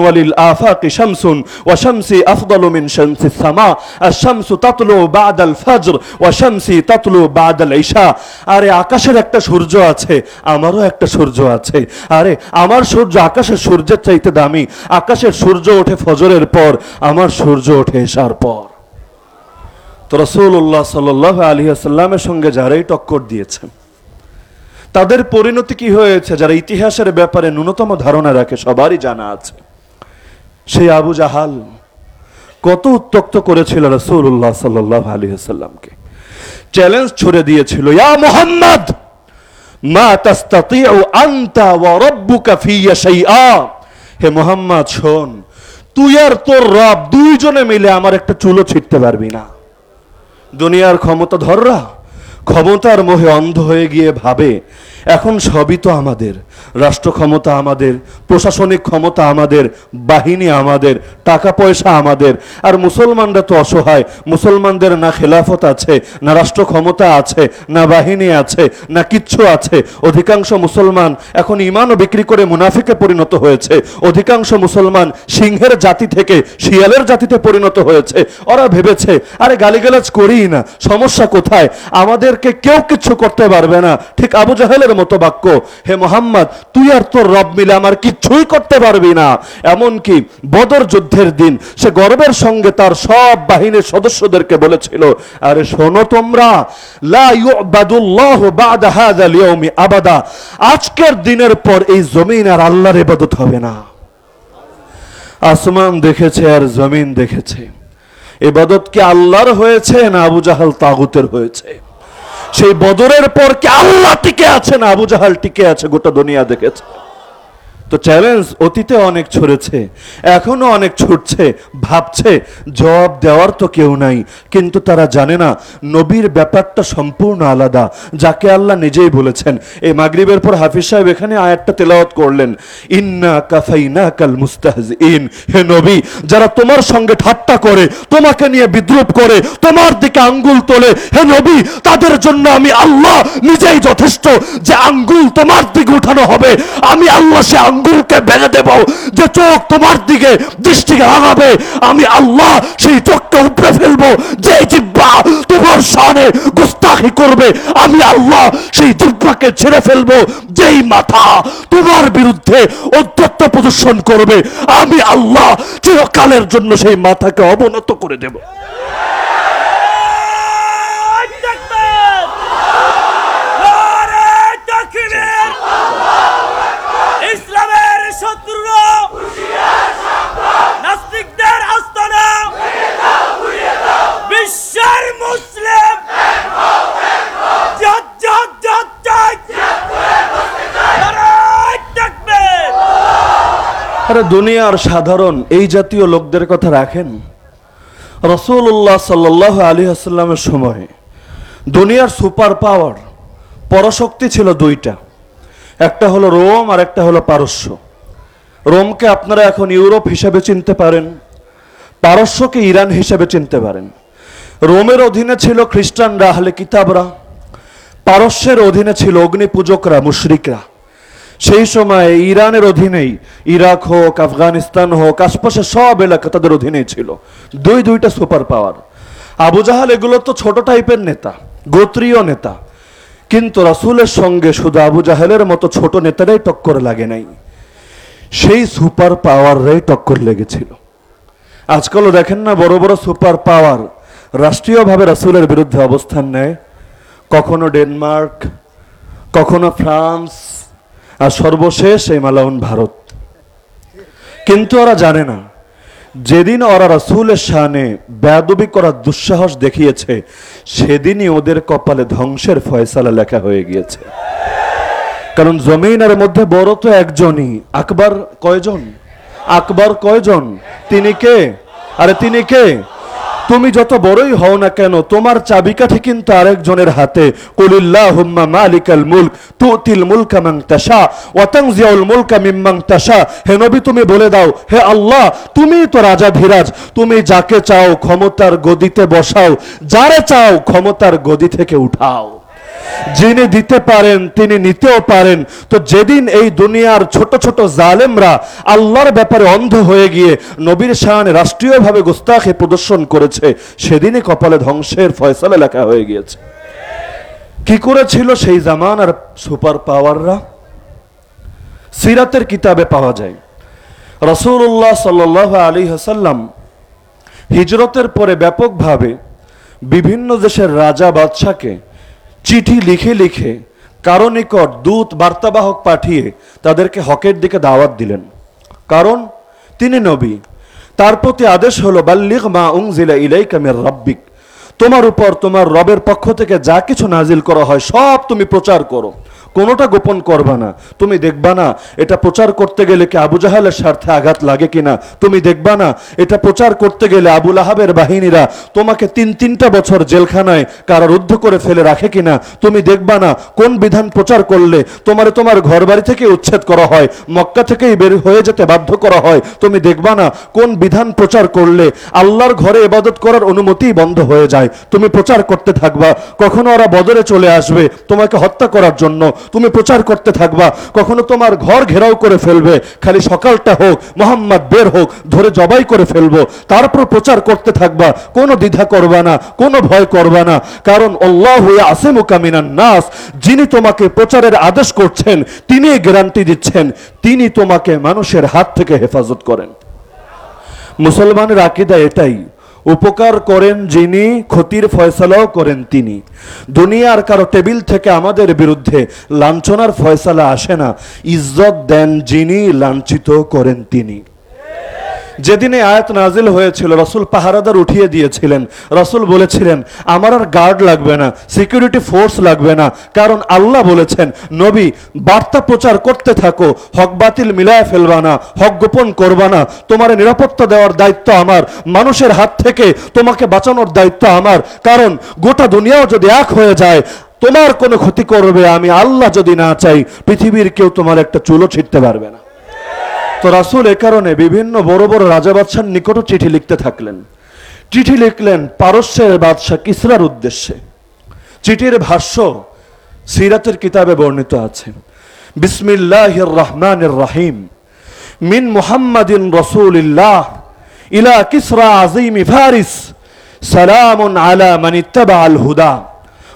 শামসুন ইশা আরে, আকাশের একটা সূর্য আছে, আমারও একটা সূর্য আছে। আরে, আমার সূর্য আকাশের সূর্যের চাইতে দামি। আকাশের সূর্য ওঠে ফজরের পর, আমার সূর্য ওঠে এশার পর। তো রাসূলুল্লাহ সাল্লাল্লাহু আলাইহি ওয়াসাল্লামের সঙ্গে যারাই টক্কর দিয়েছেন তাদের পরিণতি কি হয়েছে, যারা ইতিহাসের ব্যাপারে ন্যূনতম ধারণা রাখে, সবারই জানা আছে। সেই আবু জাহাল কত উত্তক্ত করেছিল রসুল্লাহ সাল্লাহ আলী সাল্লামকে চ্যালেঞ্জ ছুড়ে দিয়েছিল, ইয়া মোহাম্মদ, মা তাস্তাতিউ আনতা ওয়া রাব্বুকা ফিয়া শাইআ। হে মোহাম্মদ, শোন, তুই আর তোর রব দুইজনে মিলে আমার একটা চুলো ছিটতে পারবি না। দুনিয়ার ক্ষমতা ধররা। ক্ষমতার মোহে অন্ধ হয়ে গিয়ে ভাবে এখন সবই তো আমাদের। রাষ্ট্র ক্ষমতা আমাদের, প্রশাসনিক ক্ষমতা আমাদের, বাহিনী আমাদের টাকা পয়সা আমাদের। আর মুসলমানরা তো অসহায়, মুসলমানদের না খেলাফত আছে, না রাষ্ট্র ক্ষমতা আছে, না বাহিনী আছে, না কিচ্ছু আছে। অধিকাংশ মুসলমান এখন ইমানও বিক্রি করে মুনাফিকে পরিণত হয়েছে। অধিকাংশ মুসলমান সিংহের জাতি থেকে শিয়ালের জাতিতে পরিণত হয়েছে। ওরা ভেবেছে, আরে গালিগালাজ করিই না, সমস্যা কোথায়? আমাদেরকে কেউ কিচ্ছু করতে পারবে না। ঠিক আবু জাহেলের মতো বাক্য, হে মোহাম্মদ তুই আর তোর রব মিলে আমার কিচ্ছুই করতে পারবি না। এমনকি বদর যুদ্ধের দিন সে গর্বের সঙ্গে তার সব বাহিনীর সদস্যদেরকে বলেছিল, আরে শোনো তোমরা আবাদা। আজকের দিনের পর এই জমিন আর আল্লাহর ইবাদত হবে না। আসমান দেখেছে আর জমিন দেখেছে। এবাদত কি আল্লাহর হয়েছে না আবু জাহাল তাগুতের হয়েছে? সেই বদরের পর কি আল্লাহ টিকে আছে না? আবু জাহাল টিকে আছে, গোটা দুনিয়া দেখেছে। তো চ্যালেঞ্জ অতীতে অনেক ছড়েছে এখনও অনেক ছুটছে, ভাবছে, জবাব দেওয়ার তো কেউ নাই। কিন্তু তারা জানে না, নবীর ব্যাপারটা সম্পূর্ণ আলাদা, যাকে আল্লাহ নিজেই বলেছেন। এই মাগরিবের পর হাফিজ সাহেব এখানে আয়াতটা তেলাওয়াত করলেন, ইন্না কাফাইনা কাল মুস্তাহজিন হে নবী, যারা তোমার সঙ্গে ঠাট্টা করে, তোমাকে নিয়ে বিদ্রুপ করে, তোমার দিকে আঙ্গুল তোলে, হে নবী, তাদের জন্য আমি আল্লাহ নিজেই যথেষ্ট যে আঙ্গুল তোমার দিকে উঠানো হবে। আমি আল্লাহ সে আঙ্গুল আঙ্গুলকে ভেঙে দেব যে চোখ তোমার দিকে দৃষ্টিকে আগাবে আমি আল্লাহ সেই চোখকে উপড়ে ফেলব, যে জিব্বা তোমার সামনে গুস্তাখি করবে। আমি আল্লাহ সেই জিব্বাকে ছেড়ে ফেলব, যেই মাথা তোমার বিরুদ্ধে অধ্যত্ত প্রদর্শন করবে। আমি আল্লাহ চিরকালের জন্য সেই মাথাকে অবনত করে দেব ইসলামের শত্রুরা নাস্তিকদের আস্তানা বিশ্বের মুসলিম জাত জাত জাত জাত নারায় তাকবীর আরে দুনিয়ার সাধারণ এই জাতীয় লোকদের কথা রাখেন? রসুল্লাহ সাল্লাহ আলী আসাল্লামের সময় দুনিয়ার সুপার পাওয়ার, পরশক্তি ছিল দুইটা। একটা হলো রোম আর একটা হলো পারস্য। রোমকে আপনারা এখন ইউরোপ হিসাবে চিনতে পারেন, পারস্যকে ইরান হিসাবে চিনতে পারেন। রোমের অধীনে ছিল খ্রিস্টানরা, আহলে কিতাবরা। পারস্যের অধীনে ছিল অগ্নি পূজকরা মুশরিকরা। সেই সময় ইরানের অধীনেই ইরাক হোক, আফগানিস্তান হোক, আশপাশের সব এলাকা তাদের অধীনেই ছিল। দুই দুইটা সুপার পাওয়ার। আবু জাহাল এগুলো তো ছোট টাইপের নেতা, গোত্রীয় নেতা। কিন্তু রাসূলের সঙ্গে শুধু আবু জাহেলের মতো ছোট নেতারাই টক্কর লাগে নাই। সেই সুপার পাওয়াররাই টক্কর লেগেছিল। আজকালও দেখেন না বড় বড় সুপার পাওয়ার রাষ্ট্রীয়ভাবে রাসূলের বিরুদ্ধে অবস্থান নেয়। কখনো ডেনমার্ক, কখনো ফ্রান্স আর সর্বশেষ এই মালাউন ভারত। কিন্তু ওরা জানে না, যেদিন ওরা রাসূলের শানে বেয়াদবি করার দুঃসাহস দেখিয়েছে, সেদিনই ওদের কপালে ধ্বংসের ফয়সালা লেখা হয়ে গিয়েছে। কারণ জমিনের মধ্যে বড় তো একজনই, আকবর কয়জন? আকবর কয়জন? তিনি কে? আরে তিনি কে? তুমি যত বড়ই হও না কেন, তোমার চাবিকাঠি কিন্তু আরেকজনের হাতে। কুলিল্লাহুম্মা মালিকাল মুলক, তুতিল মুলকা মাং তাশা, ওয়া তানজিউল মুলকা মিম্মান তাশা। হে নবী, তুমি বলে দাও, হে আল্লাহ, তুমি তো রাজা ধীরাজ, তুমি যাকে চাও ক্ষমতার গদিতে বসাও, যারে চাও ক্ষমতার গদি থেকে উঠাও। যিনি দিতে পারেন, তিনি নিতেও পারেন। তো যেদিন এই দুনিয়ার ছোট ছোট জালেমরা আল্লাহর ব্যাপারে অন্ধ হয়ে গিয়ে নবীর শাহানে রাষ্ট্রীয়ভাবে গোস্তাখে প্রদর্শন করেছে, সেদিনই কপালে ধ্বংসের ফয়সালা লেখা হয়ে গিয়েছে। কি করেছিল সেই জামান আর সুপার পাওয়াররা? সিরাতের কিতাবে পাওয়া যায়। রসুল্লাহ সাল্লাহ আলী হাসাল্লাম হিজরতের পরে ব্যাপকভাবে বিভিন্ন দেশের রাজা, বাদশাকে চিঠি লিখে লিখে কারও নিকট দূত বার্তাবাহক পাঠিয়ে তাদেরকে হকের দিকে দাওয়াত দিলেন। কারণ তিনি নবী। তার প্রতি আদেশ হলো বাল্লিক মা উংজিলা ইলাই কামের রব্বিক। তোমার উপর তোমার রবের পক্ষ থেকে যা কিছু নাজিল করা হয়, সব তুমি প্রচার করো। কোনোটা গোপন করবা না। তুমি দেখবা না, এটা প্রচার করতে গেলে কি আবু জাহালের স্বার্থে আঘাত লাগে কিনা? তুমি দেখবা না, এটা প্রচার করতে গেলে আবুল আহাবের বাহিনীরা তোমাকে তিন তিনটা বছর জেলখানায় কারারুদ্ধ করে ফেলে রাখে কিনা? তুমি দেখবা না, কোন বিধান প্রচার করলে তোমারে তোমার ঘর বাড়ি থেকে উচ্ছেদ করা হয়, মক্কা থেকেই বের হয়ে যেতে বাধ্য করা হয়? তুমি দেখবা না, কোন বিধান প্রচার করলে আল্লাহর ঘরে এবাদত করার অনুমতিই বন্ধ হয়ে যায়? তুমি প্রচার করতে থাকবা, কখনো ওরা বদরে চলে আসবে তোমাকে হত্যা করার জন্য। তুমি প্রচার করতে থাকবা। কখনো তোমার ঘর ঘেরাও করে ফেলবে। খালি সকালটা হোক, মোহাম্মদ বের হোক, ধরে জবাই করে ফেলব। তারপর প্রচার করতে থাকবা। কোনো দ্বিধা করবা না, কোনো ভয় করবা না। কারণ আল্লাহ আসে মুকামিনান নাস, যিনি তোমাকে প্রচারের আদেশ করছেন তিনি গ্যারান্টি দিচ্ছেন, তিনি তোমাকে মানুষের হাত থেকে হেফাজত করেন। মুসলমানের আকিদা এটাই উপকার করেন যিনি, ক্ষতির ফয়সালাও করেন তিনি। দুনিয়ার কারও টেবিল থেকে আমাদের বিরুদ্ধে লাঞ্ছনার ফয়সালা আসে না। ইজ্জত দেন যিনি লাঞ্ছিত করেন তিনি। যেদিনে আয়াত নাজিল হয়েছিল, রসুল পাহারাদার উঠিয়ে দিয়েছিলেন। রসুল বলেছিলেন, আমার আর গার্ড লাগবে না সিকিউরিটি ফোর্স লাগবে না, কারণ আল্লাহ বলেছেন, নবী, বার্তা প্রচার করতে থাকো, হক বাতিল মিলায় ফেলবা না, হক গোপন করবা না, তোমার নিরাপত্তা দেওয়ার দায়িত্ব আমার, মানুষের হাত থেকে তোমাকে বাঁচানোর দায়িত্ব আমার, কারণ গোটা দুনিয়াও যদি এক হয়ে যায়, তোমার কোনো ক্ষতি করবে, আমি আল্লাহ যদি না চাই, পৃথিবীর কেউ তোমার একটা চুলো ছিটতে পারবে না। তো রাসুল এ কারণে বিভিন্ন বড় বড় রাজা বাদশার নিকটও চিঠি লিখতে থাকলেন। চিঠি লিখলেন পারস্যের বাদশাহ কিসরার উদ্দেশ্যে। চিঠির ভাষ্য সিরাতের কিতাবে বর্ণিত আছে। বিসমিল্লাহ রহমান রাহিম। মিন মুহাম্মাদিন রসুলিল্লাহ ইলা কিসরা আজিম ফারিস। সালাম আলা মানিত্তাবা আল হুদা।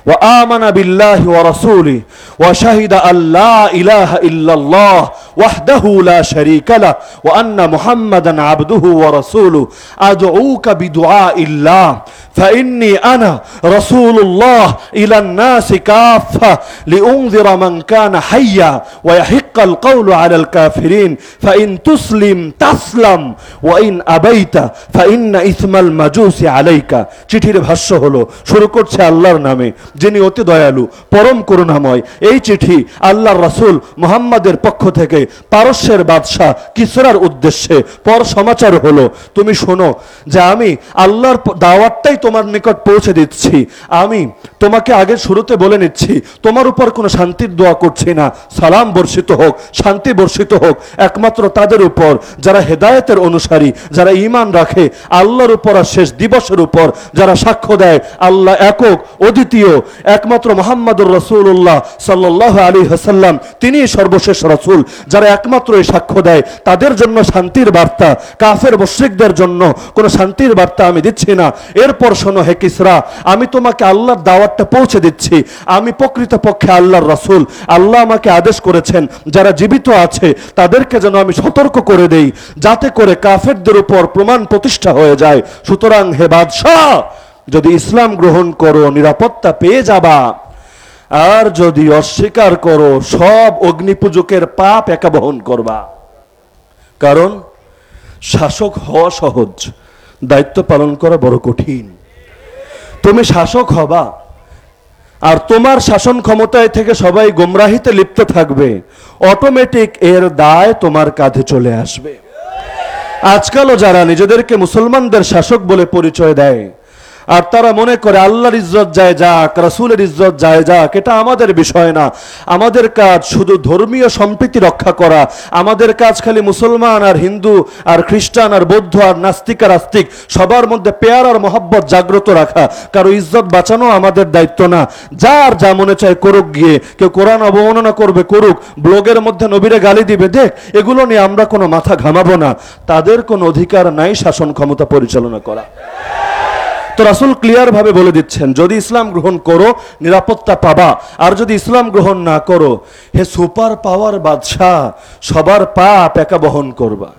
وآمن بالله ورسوله وشهد أن لا إله إلا الله وحده لا شريك له وأن محمدا عبده ورسوله. أدعوك بدعاء الله. ফাইন্নি আনা রসুল্লাহ ইলান্নাসি কাফা লিউংযির মান কানা হাইয়া ওয়া ইয়াহিক্কাল কওলু আলাল কাফিরিন ফাইন তুসলিম তাসলাম ওয়া ইন আবাইতা ফাইন্না ইসমাল মাজুসি আলাইকা। চিঠির ভাষ্য হলো, শুরু করছে আল্লাহর নামে, যিনি অতি দয়ালু, পরম করুণাময়। এই চিঠি আল্লাহর রাসূল মুহাম্মাদের পক্ষ থেকে পারস্যের বাদশাহ কিসরার উদ্দেশ্যে। পর সমাচার হলো, তুমি শোনো যে আমি আল্লাহর দাওয়াতটাই তোমার নিকট পৌঁছে দিচ্ছি। আমি তোমাকে আগে শুরুতে বলে নিচ্ছি, তোমার উপর কোনো শান্তির দোয়া করছি না। সালাম বর্ষিত হোক, শান্তি বর্ষিত হোক, একমাত্র তাদের উপর, যারা হেদায়েতের অনুসারী, যারা ঈমান রাখে, আল্লাহর উপর আর শেষ দিবসের উপর, যারা সাক্ষ্য দেয়, আল্লাহ একক, অদ্বিতীয়, একমাত্র মোহাম্মদুর রসুল্লাহ সাল্লাহ আলী হাসাল্লাম তিনি সর্বশেষ রসুল, যারা একমাত্র এই সাক্ষ্য দেয়, তাদের জন্য শান্তির বার্তা, কাফের মুশ্রিকদের জন্য কোনো শান্তির বার্তা আমি দিচ্ছি না। এরপর শোনো হে কিসরা, আমি তোমাকে আল্লাহর দাওয়াতটা পৌঁছে দিচ্ছি। আমি প্রকৃতপক্ষে আল্লাহর রসুল। আল্লাহ আমাকে আদেশ করেছেন, যারা জীবিত আছে, তাদেরকে যেন আমি সতর্ক করে দেই, যাতে করে কাফেরদের উপর প্রমাণ প্রতিষ্ঠা হয়ে যায়। সুতরাং হে বাদশাহ, যদি ইসলাম গ্রহণ করো, নিরাপত্তা পেয়ে যাবা। আর যদি অস্বীকার করো, সব অগ্নিপূজকের পাপ একা বহন করবা। কারণ শাসক হওয়া সহজ, দায়িত্ব পালন করা বড় কঠিন। তুমি শাসক হবা। আর তোমার শাসন ক্ষমতায় থেকে সবাই গোমরাহিতে লিপ্ত থাকবে। অটোমেটিক এর দায় তোমার কাঁধে চলে আসবে। আজকালও যারা নিজেদেরকে মুসলমানদের শাসক বলে পরিচয় দেয় আর তারা মনে করে আল্লাহর ইজ্জত যায় যাক, রাসুলের ইজ্জত যায় যাক, এটা আমাদের বিষয় না। আমাদের কাজ শুধু ধর্মীয় সম্প্রীতি রক্ষা করা। আমাদের কাজ খালি মুসলমান আর হিন্দু আর খ্রিস্টান আর বৌদ্ধ আর নাস্তিক আর আস্তিক, সবার মধ্যে পেয়ার আর মহব্বত জাগ্রত রাখা। কারও ইজ্জত বাঁচানো আমাদের দায়িত্ব না। যার যা মনে চায় করুক গিয়ে, কেউ কোরআন অবমাননা করবে করুক, ব্লগের মধ্যে নবীরে গালি দিবে, দেখ, এগুলো নিয়ে আমরা কোনো মাথা ঘামাবো না। তাদের কোনো অধিকার নাই শাসন ক্ষমতা পরিচালনা করা। তো রাসুল ক্লিয়ার ভাবে বলে দিচ্ছেন, যদি ইসলাম গ্রহণ করো, নিরাপত্তা পাবা। আর যদি ইসলাম গ্রহণ না করো, হে সুপার পাওয়ার বাদশাহ, সবার পাপ একা বহন করবা।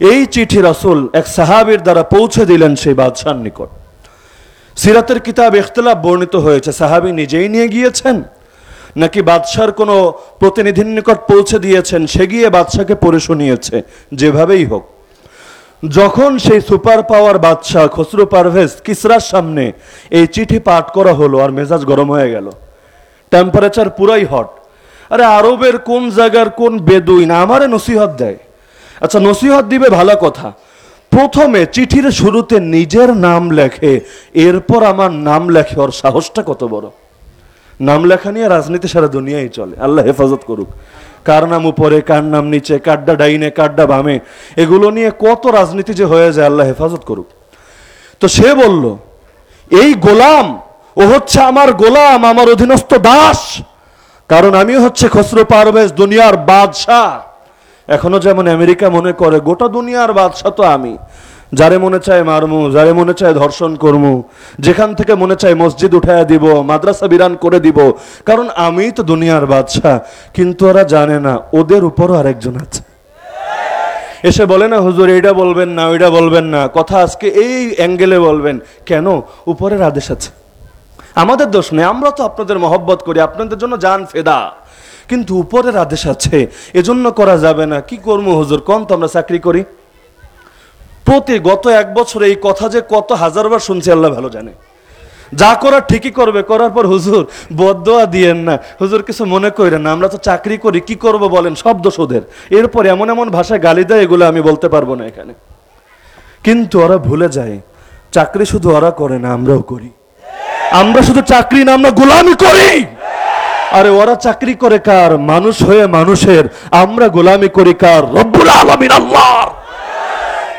এই চিঠি রাসুল এক সাহাবীর দ্বারা পৌঁছে দিলেন সেই বাদশার নিকট। সিরাতের কিতাব ইখতলাফ বর্ণিত হয়েছে। সাহাবী নিজেই নিয়ে গিয়েছেন? নাকি বাদশার কোনো প্রতিনিধির নিকট পৌঁছে দিয়েছেন? সে গিয়ে বাদশাকে পড়ে শুনিয়েছে। যেভাবেই হোক। যখন সেই সুপার পাওয়ার বাদশাহ খসরু পারভেজ কিসরার সামনে এই চিঠি পাঠ করা হলো আর মেজাজ গরম হয়ে গেল। টেম্পারেচার পুরাই হট আরে আরবের কোন জায়গার কোন বেদুই না আমারে নসিহত দেয়? আচ্ছা নসিহত দিবে ভালো কথা। প্রথমে চিঠির শুরুতে নিজের নাম লেখে, এরপর আমার নাম লেখে। ওর সাহসটা কত বড়? নাম লেখা নিয়ে রাজনীতি সারা দুনিয়ায় চলে। আল্লাহ হেফাজত করুক। কার নাম উপরে, কার নাম নিচে কাড্ডা ডাইনে কাড্ডা বামে, এগুলো নিয়ে কত রাজনীতি যে হয়ে যায়, আল্লাহ হেফাজত করুক। তো সে বলল, এই গোলাম, ও হচ্ছে আমার গোলাম, আমার অধীনস্থ দাস। কারণ আমি হচ্ছে খসরু পারভেজ দুনিয়ার বাদশাহ। এখনও যেমন আমেরিকা মনে করে, গোটা দুনিয়ার বাদশাহ তো আমি। যারে মনে চায় মারমু, যারে মনে চায় ধর্ষণ করমু, যেখান থেকে মনে চায় মসজিদ উঠায় দিব, মাদ্রাসা বিরান করে দিব। কারণ আমি তো দুনিয়ার বাদশাহ, কিন্তু ওরা জানে না, ওদের উপরও আরেকজন আছে। এসে বলে না, হুজুর এইটা বলবেন না ওইটা বলবেন না। কথা আজকে এই অ্যাঙ্গেলে বলবেন, কেন? উপরের আদেশ আছে। আমাদের দোষ নেই, আমরা তো আপনাদের মহব্বত করি, আপনাদের জন্য জান ফেদা। কিন্তু উপরের আদেশ আছে, এজন্য করা যাবে না। কি করব হুজুর? কোন তো আমরা চাকরি করি? প্রতি গত এক বছর এই কথা যে কত হাজারবার শুনছি, আল্লাহ ভালো জানে। যা করার ঠিকই করবে, করার পর হুজুর বদোয়া দিয়েন না। হুজুর কিছু মনে করেন না, আমরা তো চাকরি করি, কি করব বলেন সব দোষ এরপর এমন এমন ভাষায় গালি দেয়, এগুলো আমি বলতে পারব না এখানে। কিন্তু ওরা ভুলে যায়, চাকরি শুধু ওরা করে না, আমরাও করি। আমরা শুধু চাকরি না, আমরা গোলামি করি। আরে ওরা চাকরি করে কার? মানুষ হয়ে মানুষের, আমরা গোলামি করি কার? রব্বুল আলামিন, আল্লাহ।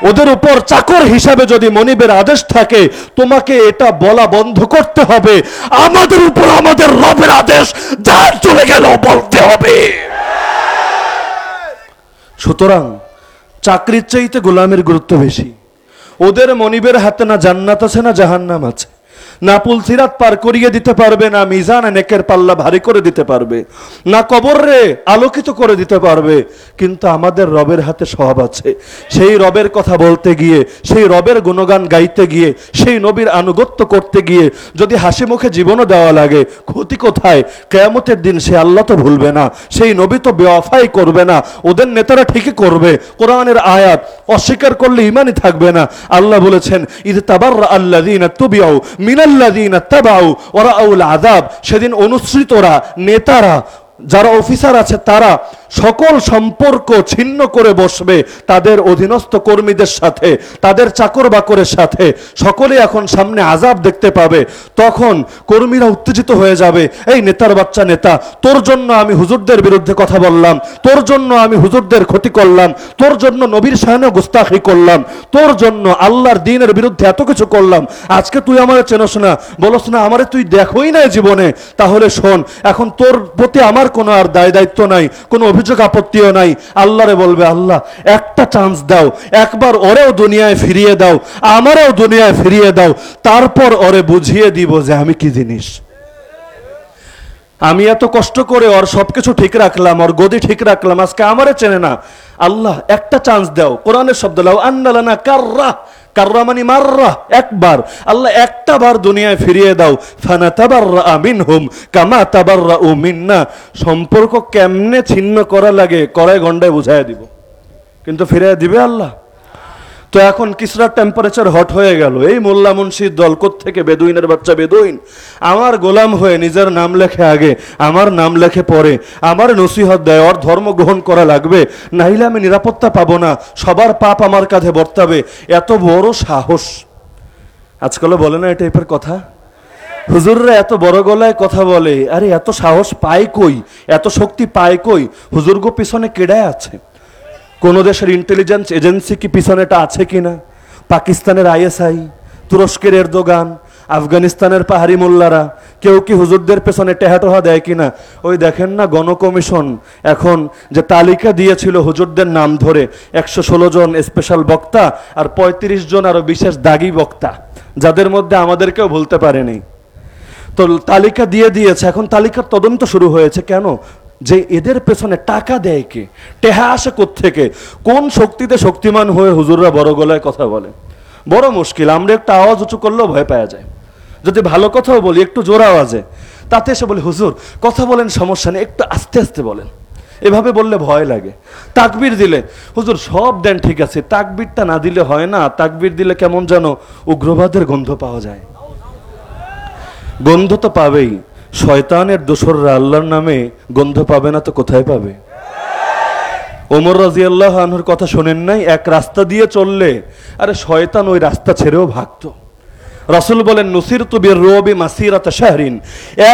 ওদের উপর চাকর হিসাবে যদি মনিবের আদেশ থাকে, তোমাকে এটা বলা বন্ধ করতে হবে। আমাদের উপর আমাদের রবের আদেশ যার চলে গেল বলতে হবে। সুতরাং চাকরির চাইতে গোলামের গুরুত্ব বেশি। ওদের মনিবের হাতে না জান্নাত আছে, না জাহান্নাম আছে। না পুলসিরাত পার করিয়ে দিতে পারবে, না মিজান নেকের পাল্লা ভারী করে দিতে পারবে, না কবর রে আলোকিত করে দিতে পারবে, কিন্তু আমাদের রবের হাতে সব আছে। সেই রবের কথা বলতে গিয়ে, সেই রবের গুণগান গাইতে গিয়ে, সেই নবীর আনুগত্য করতে গিয়ে যদি হাসি মুখে জীবনও দেওয়া লাগে, ক্ষতি কোথায়? কেয়ামতের দিন সে আল্লাহ তো ভুলবে না, সেই নবী তো বেওয়াফাই করবে না, ওদের নেতারা ঠিকই করবে। কোরআনের আয়াত অস্বীকার করলে ইমানই থাকবে না। আল্লাহ বলেছেন ঈদ তাবার আল্লাদিন তুবিয়াও মিনাল্লাদিন তাবাউ ওরা আউল আদাব সেদিন অনুসৃতরা, নেতারা যারা অফিসার আছে, তারা সকল সম্পর্ক ছিন্ন করে বসবে তাদের অধীনস্থ কর্মীদের সাথে, তাদের চাকর বাকরের সাথে। সকলে এখন সামনে আজাব দেখতে পাবে। তখন কর্মীরা উত্তেজিত হয়ে যাবে, এই নেতার বাচ্চা নেতা, তোর জন্য আমি হুজুরদের বিরুদ্ধে কথা বললাম, তোর জন্য আমি হুজুরদের ক্ষতি করলাম, তোর জন্য নবীর সায়নে গুস্তাখি করলাম, তোর জন্য আল্লাহর দিনের বিরুদ্ধে এত কিছু করলাম, আজকে তুই আমার চেনস না, বলস না, আমারে তুই দেখোই না জীবনে। তাহলে শোন, এখন তোর প্রতি আমার কোনো আর দায় দায়িত্ব নাই, কোনো অভিযোগ আপত্তিও নাই। আল্লাহরে বলবে, আল্লাহ, একটা চান্স দাও, একবার ওরেও দুনিয়ায় ফিরিয়ে দাও, আমারও দুনিয়ায় ফিরিয়ে দাও, তারপর ওরে বুঝিয়ে দিব যে আমি কি জিনিস। আমি এত কষ্ট করে ওর সবকিছু ঠিক রাখলাম, ওর গদি ঠিক রাখলাম, আজকে আমারে চেনে না। আল্লাহ, একটা চান্স দাও। কোরআনের শব্দ লাও আন্নালানা কাররা কাররা মানে মাররা, একবার। আল্লাহ একটা বার দুনিয়ায় ফিরিয়ে দাও। ফানা তাবাররা মিনহুম কামা তাবাররা ও মিন্না। সম্পর্ক কেমনে ছিন্ন করা লাগে, কড়াই গন্ডায় বুঝাই দিব। কিন্তু ফিরিয়ে দিবে আল্লাহ? তো এখন কিসরার টেম্পারেচার হট হয়ে গেল। এই মোল্লা মুন্সির দল থেকে বেদুইনের বাচ্চা বেদুইন। আমার গোলাম হয়ে নিজের নাম লেখে আগে, আমার নাম লেখে পরে। আমার নসিহত দেয়, ওর ধর্ম গ্রহণ করা লাগবে। নাইলে আমি নিরাপত্তা পাবো না, সবার পাপ আমার কাঁধে বর্তাবে। এত বড় সাহস। আজকালও বলে না এই টাইপের কথা? হুজুররা এত বড় গলায় কথা বলে, আরে এত সাহস পায় কই? এত শক্তি পায় কই? হুজুরগো পিছনে কেডায় আছে? কোন দেশের ইন্টেলিজেন্স এজেন্সি কি পিছনেটা আছে কিনা? পাকিস্তানের আইএসআই তুরস্কের এরদোগান আফগানিস্তানের পাহাড়ি মোল্লারা, কেউ কি হুজুরদের পেছনে টেহাটোহা দেয় কিনা? ওই দেখেন না, গণকমিশন এখন যে তালিকা দিয়েছিল হুজুরদের নাম ধরে, একশো ষোলো জন স্পেশাল বক্তা আর পঁয়ত্রিশ জন আরও বিশেষ দাগি বক্তা, যাদের মধ্যে আমাদেরকেও ভুলতে পারেনি। তো তালিকা দিয়ে দিয়েছে, এখন তালিকার তদন্ত শুরু হয়েছে কেন? যে এদের পেছনে টাকা দেয় কে? টেহা আসে থেকে কোন শক্তিতে শক্তিমান হয়ে হুজুররা বড় গলায় কথা বলে? বড় মুশকিল, আমরা একটু আওয়াজ উঁচু করলেও ভয় পাওয়া যায়। যদি ভালো কথাও বলি, একটু জোর আওয়াজে, তাতে এসে বলি, হুজুর, কথা বলেন, সমস্যা নেই। একটু আস্তে আস্তে বলেন। এভাবে বললে ভয় লাগে। তাকবির দিলে, হুজুর, সব দেন ঠিক আছে, তাকবিরটা না দিলে হয় না, তাকবির দিলে কেমন যেন উগ্রবাদের গন্ধ পাওয়া যায়। গন্ধ তো পাবেই। শয়তানের দোসররা আল্লাহর নামে গন্ধ পাবে না তো কোথায় পাবে? ওমর রাজি আল্লাহ আনহুর কথা শোনেন নাই? এক রাস্তা দিয়ে চললে, আরে শয়তান ওই রাস্তা ছেড়েও ভাগতো। রাসুল বলেন নসির তুবির রবি মাসিরাত শাহরিন।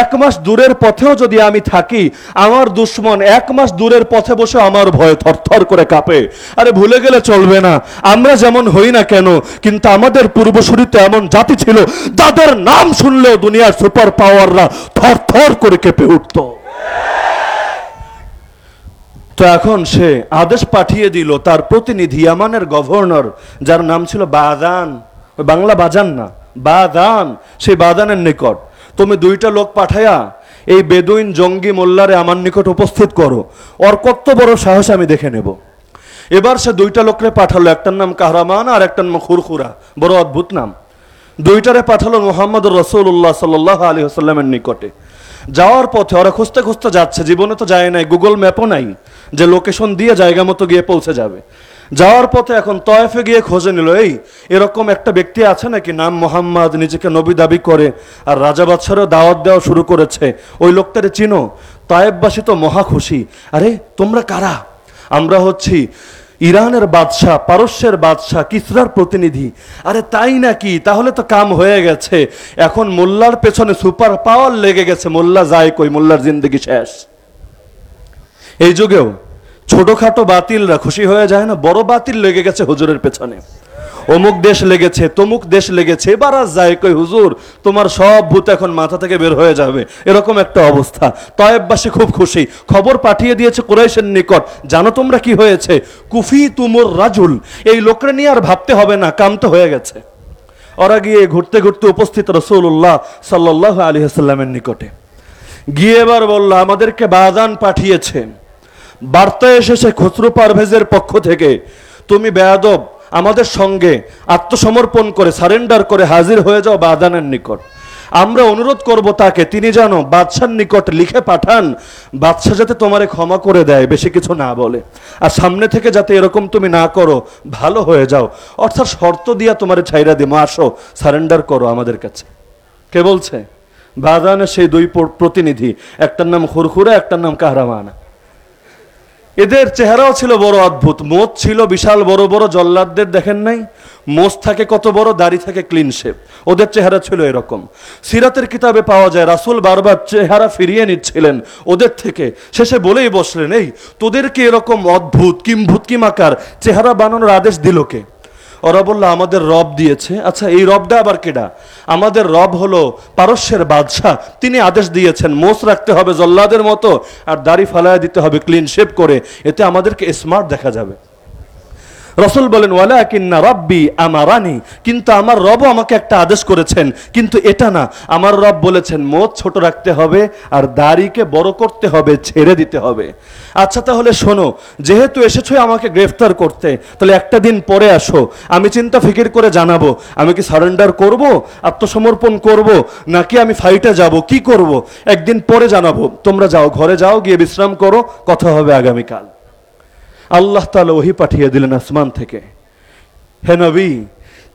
এক মাস দূরের পথেও যদি আমি থাকি, আমার দুশ্মন এক মাস দূরের পথে বসে আমার ভয়ে থরথর করে কাঁপে। আরে ভুলে গেলে চলবে না। আমরা যেমন হই না কেন, কিন্তু আমাদের পূর্বসূরিতে এমন জাতি ছিল, যাদের নাম শুনলেও দুনিয়ার সুপার পাওয়াররা থরথর করে কেঁপে উঠতো। তো এখন সে আদেশ পাঠিয়ে দিল, তার প্রতিনিধি ইয়ামানের গভর্নর, যার নাম ছিল ওই বাংলা বাজান না। বাদান, সেই বাদানের নিকট। তুমি দুইটা লোক পাঠায়া এই বেদুইন জঙ্গি মোল্লারে আমার নিকট উপস্থিত করো। ওর কত বড় সাহস আমি দেখে নেব। এবার সে দুইটা লোকরে পাঠালো, একটার নাম কাহরামান আর একটার নাম খুরখুরা। বড় অদ্ভুত নাম। দুইটারে পাঠালো মোহাম্মদ রসুল্লাহ সাল্লাহ আলী হাসাল্লামের নিকটে। যাওয়ার পথে ওরা খুঁজতে খুঁজতে যাচ্ছে, জীবনে তো যায় নাই গুগল ম্যাপও নাই, যে লোকেশন দিয়ে জায়গা মতো গিয়ে পৌঁছে যাবে। যাওয়ার পথে এখন তয়েফে গিয়ে খোঁজে নিল, এই, এরকম একটা ব্যক্তি আছে নাকি? নাম মোহাম্মদ, নিজেকে নবী দাবি করে, আর রাজা বাদশারও দাওয়াত দেওয়া শুরু করেছে। ওই লোকটারে চিনো? তয়েববাসী তো মহা খুশি। আরে, তোমরা কারা? আমরা হচ্ছি ইরানের বাদশাহ, পারস্যের বাদশাহ, কিসরার প্রতিনিধি। আরে, তাই নাকি? তাহলে তো কাম হয়ে গেছে। এখন মোল্লার পেছনে সুপার পাওয়ার লেগে গেছে। মোল্লা যায় কই, মোল্লার জিন্দগি শেষ। এই যুগেও ছোটখাটো বাতিলরা খুশি হয়ে যায় না, বড় বাতিল লেগে গেছে হুজুরের পেছনে। অমুক দেশ লেগেছে, তমুক দেশ লেগেছে, এবার আর যায় কই হুজুর? তোমার সব ভূত এখন মাথা থেকে বের হয়ে যাবে। এরকম একটা অবস্থা। তয়েববাসী খুব খুশি। খবর পাঠিয়ে দিয়েছে কুরাইশের নিকট। জানো তোমরা কি হয়েছে? কুফি তুমুর রাজুল। এই লোকরা নিয়ে আর ভাবতে হবে না কাম তো হয়ে গেছে। ওরা গিয়ে ঘুরতে ঘুরতে উপস্থিত রসুল্লাহ সাল্লাহ আলী হাসাল্লামের নিকটে। গিয়ে এবার বলল, আমাদেরকে বাদান পাঠিয়েছে। বার্তা এসেছে খসরু পারভেজের পক্ষ থেকে। তুমি বেয়াদব, আমাদের সঙ্গে আত্মসমর্পণ করে, সারেন্ডার করে হাজির হয়ে যাও বাদানের নিকট। আমরা অনুরোধ করব তাকে, তিনি যেন বাদশার নিকট লিখে পাঠান। বাদশা যাতে তোমারে ক্ষমা করে দেয়, বেশি কিছু না বলে। আর সামনে থেকে যাতে এরকম তুমি না করো, ভালো হয়ে যাও। অর্থাৎ শর্ত দিয়া তোমারে ছাইরা দিমো। আসো, সারেন্ডার করো আমাদের কাছে। কে বলছে? বাদানের সেই দুই প্রতিনিধি, একটার নাম খুরখুরা, একটার নাম কাহরামানা। এদের চেহারাও ছিল বড় অদ্ভুত। মোচ ছিল বিশাল বড় বড়, জল্লাদদের দেখেন নাই? মোচ থাকে কত বড়, দাড়ি থাকে ক্লিন শেপ ওদের চেহারা ছিল এরকম। সিরাতের কিতাবে পাওয়া যায়, রাসুল বারবার চেহারা ফিরিয়ে নিচ্ছিলেন ওদের থেকে। শেষে বলেই বসলেন, এই তোদেরকে এরকম অদ্ভুত, কিম্ভূত কিমাকার চেহারা বানানোর আদেশ দিল কে? ওরা বলল, আমাদের রব দিয়েছে। আচ্ছা এই রবটা আবার কেডা? আমাদের রব হলো পারস্যের বাদশাহ। তিনি আদেশ দিয়েছেন মোষ রাখতে হবে জল্লাদের মতো, আর দাড়ি ফালায় দিতে হবে ক্লিন শেপ করে। এতে আমাদেরকে স্মার্ট দেখা যাবে। রসুল বলেন ওয়ালা কিন্না রব্বি আমারানি। কিন্তু আমার রবও আমাকে একটা আদেশ করেছেন, কিন্তু এটা না। আমার রব বলেছেন মোচ ছোট রাখতে হবে আর দাড়িকে বড় করতে হবে, ছেড়ে দিতে হবে। আচ্ছা তাহলে শোনো, যেহেতু এসেছ আমাকে গ্রেফতার করতে, তাহলে একটা দিন পরে আসো। আমি চিন্তা ফিকির করে জানাব, আমি কি সারেন্ডার করব, আত্মসমর্পণ করব, নাকি আমি ফাইটে যাব, কি করব? একদিন পরে জানাব। তোমরা যাও, ঘরে যাও, গিয়ে বিশ্রাম করো, কথা হবে আগামীকাল। আল্লাহ তালা ওহি পাঠিয়ে দিলেন আসমান থেকে। হে নবী,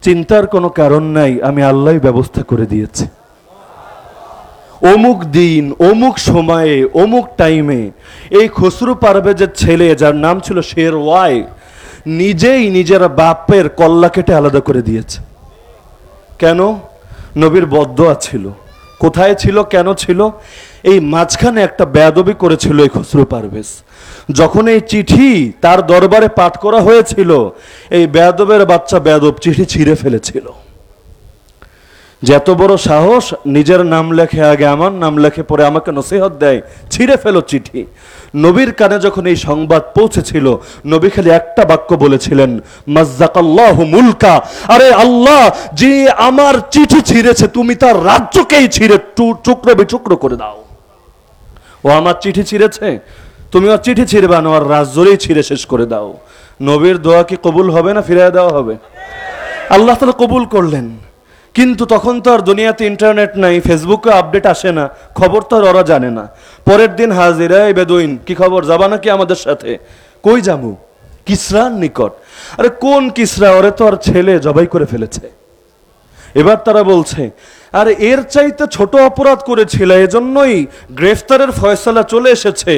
চিন্তার কোনো কারণ নাই, আমি আল্লাহ ব্যবস্থা করে দিয়েছি। অমুক দিন, অমুক সময়ে, অমুক টাইমে এই খসরু পারভেজের ছেলে, যার নাম ছিল শের ওয়াই নিজেই নিজের বাপের কল্লা কেটে আলাদা করে দিয়েছে। কেন? নবীর বদয়া ছিল। কোথায় ছিল? কেন ছিল? এই মাঝখানে একটা বেয়াদবি করেছিল এই খসরু পারভেজ। যখন এই চিঠি তার দরবারে পাঠ করা হয়েছিল, এই বেয়াদবের বাচ্চা বেয়াদব চিঠি ছিঁড়ে ফেলেছিল। যে এত বড় সাহস, নিজের নাম লেখে আগে আমার নাম লেখে পরে আমাকে নসিহত দেয়, ছিঁড়ে ফেলো চিঠি। নবীর কানে যখন এই সংবাদ পৌঁছেছিল, নবী খালি একটা বাক্য বলেছিলেন, মাজ্জাকাল্লাহু মুলকা। আরে আল্লাহ, যে আমার চিঠি ছিঁড়েছে, তুমি তার রাজ্যকেই ছিঁড়ে টুকরো বিটুকরো করে দাও। ও আমার চিঠি ছিঁড়েছে? তুমি ওর চিঠি ছিঁড়বে না ওর রাজ্যরেই ছিঁড়ে শেষ করে দাও। নবীর দোয়া কি কবুল হবে না ফিরিয়ে দেওয়া হবে? আল্লাহ তালা কবুল করলেন। কিন্তু তখন তো আর দুনিয়াতে ইন্টারনেট নাই, ফেসবুকে আপডেট আসে না, খবর তো আর ওরা জানে না। পরের দিন হাজিরা বেদুইন, কি খবর? যাবা নাকি আমাদের সাথে? কই যাব কিসরার নিকট? আরে কোন কিসরা? ওরে তো আর ছেলে জবাই করে ফেলেছে। এবার তারা বলছে আর এর চাইতে ছোট অপরাধ করেছিল, এজন্যই গ্রেফতারের ফয়সলা চলে এসেছে।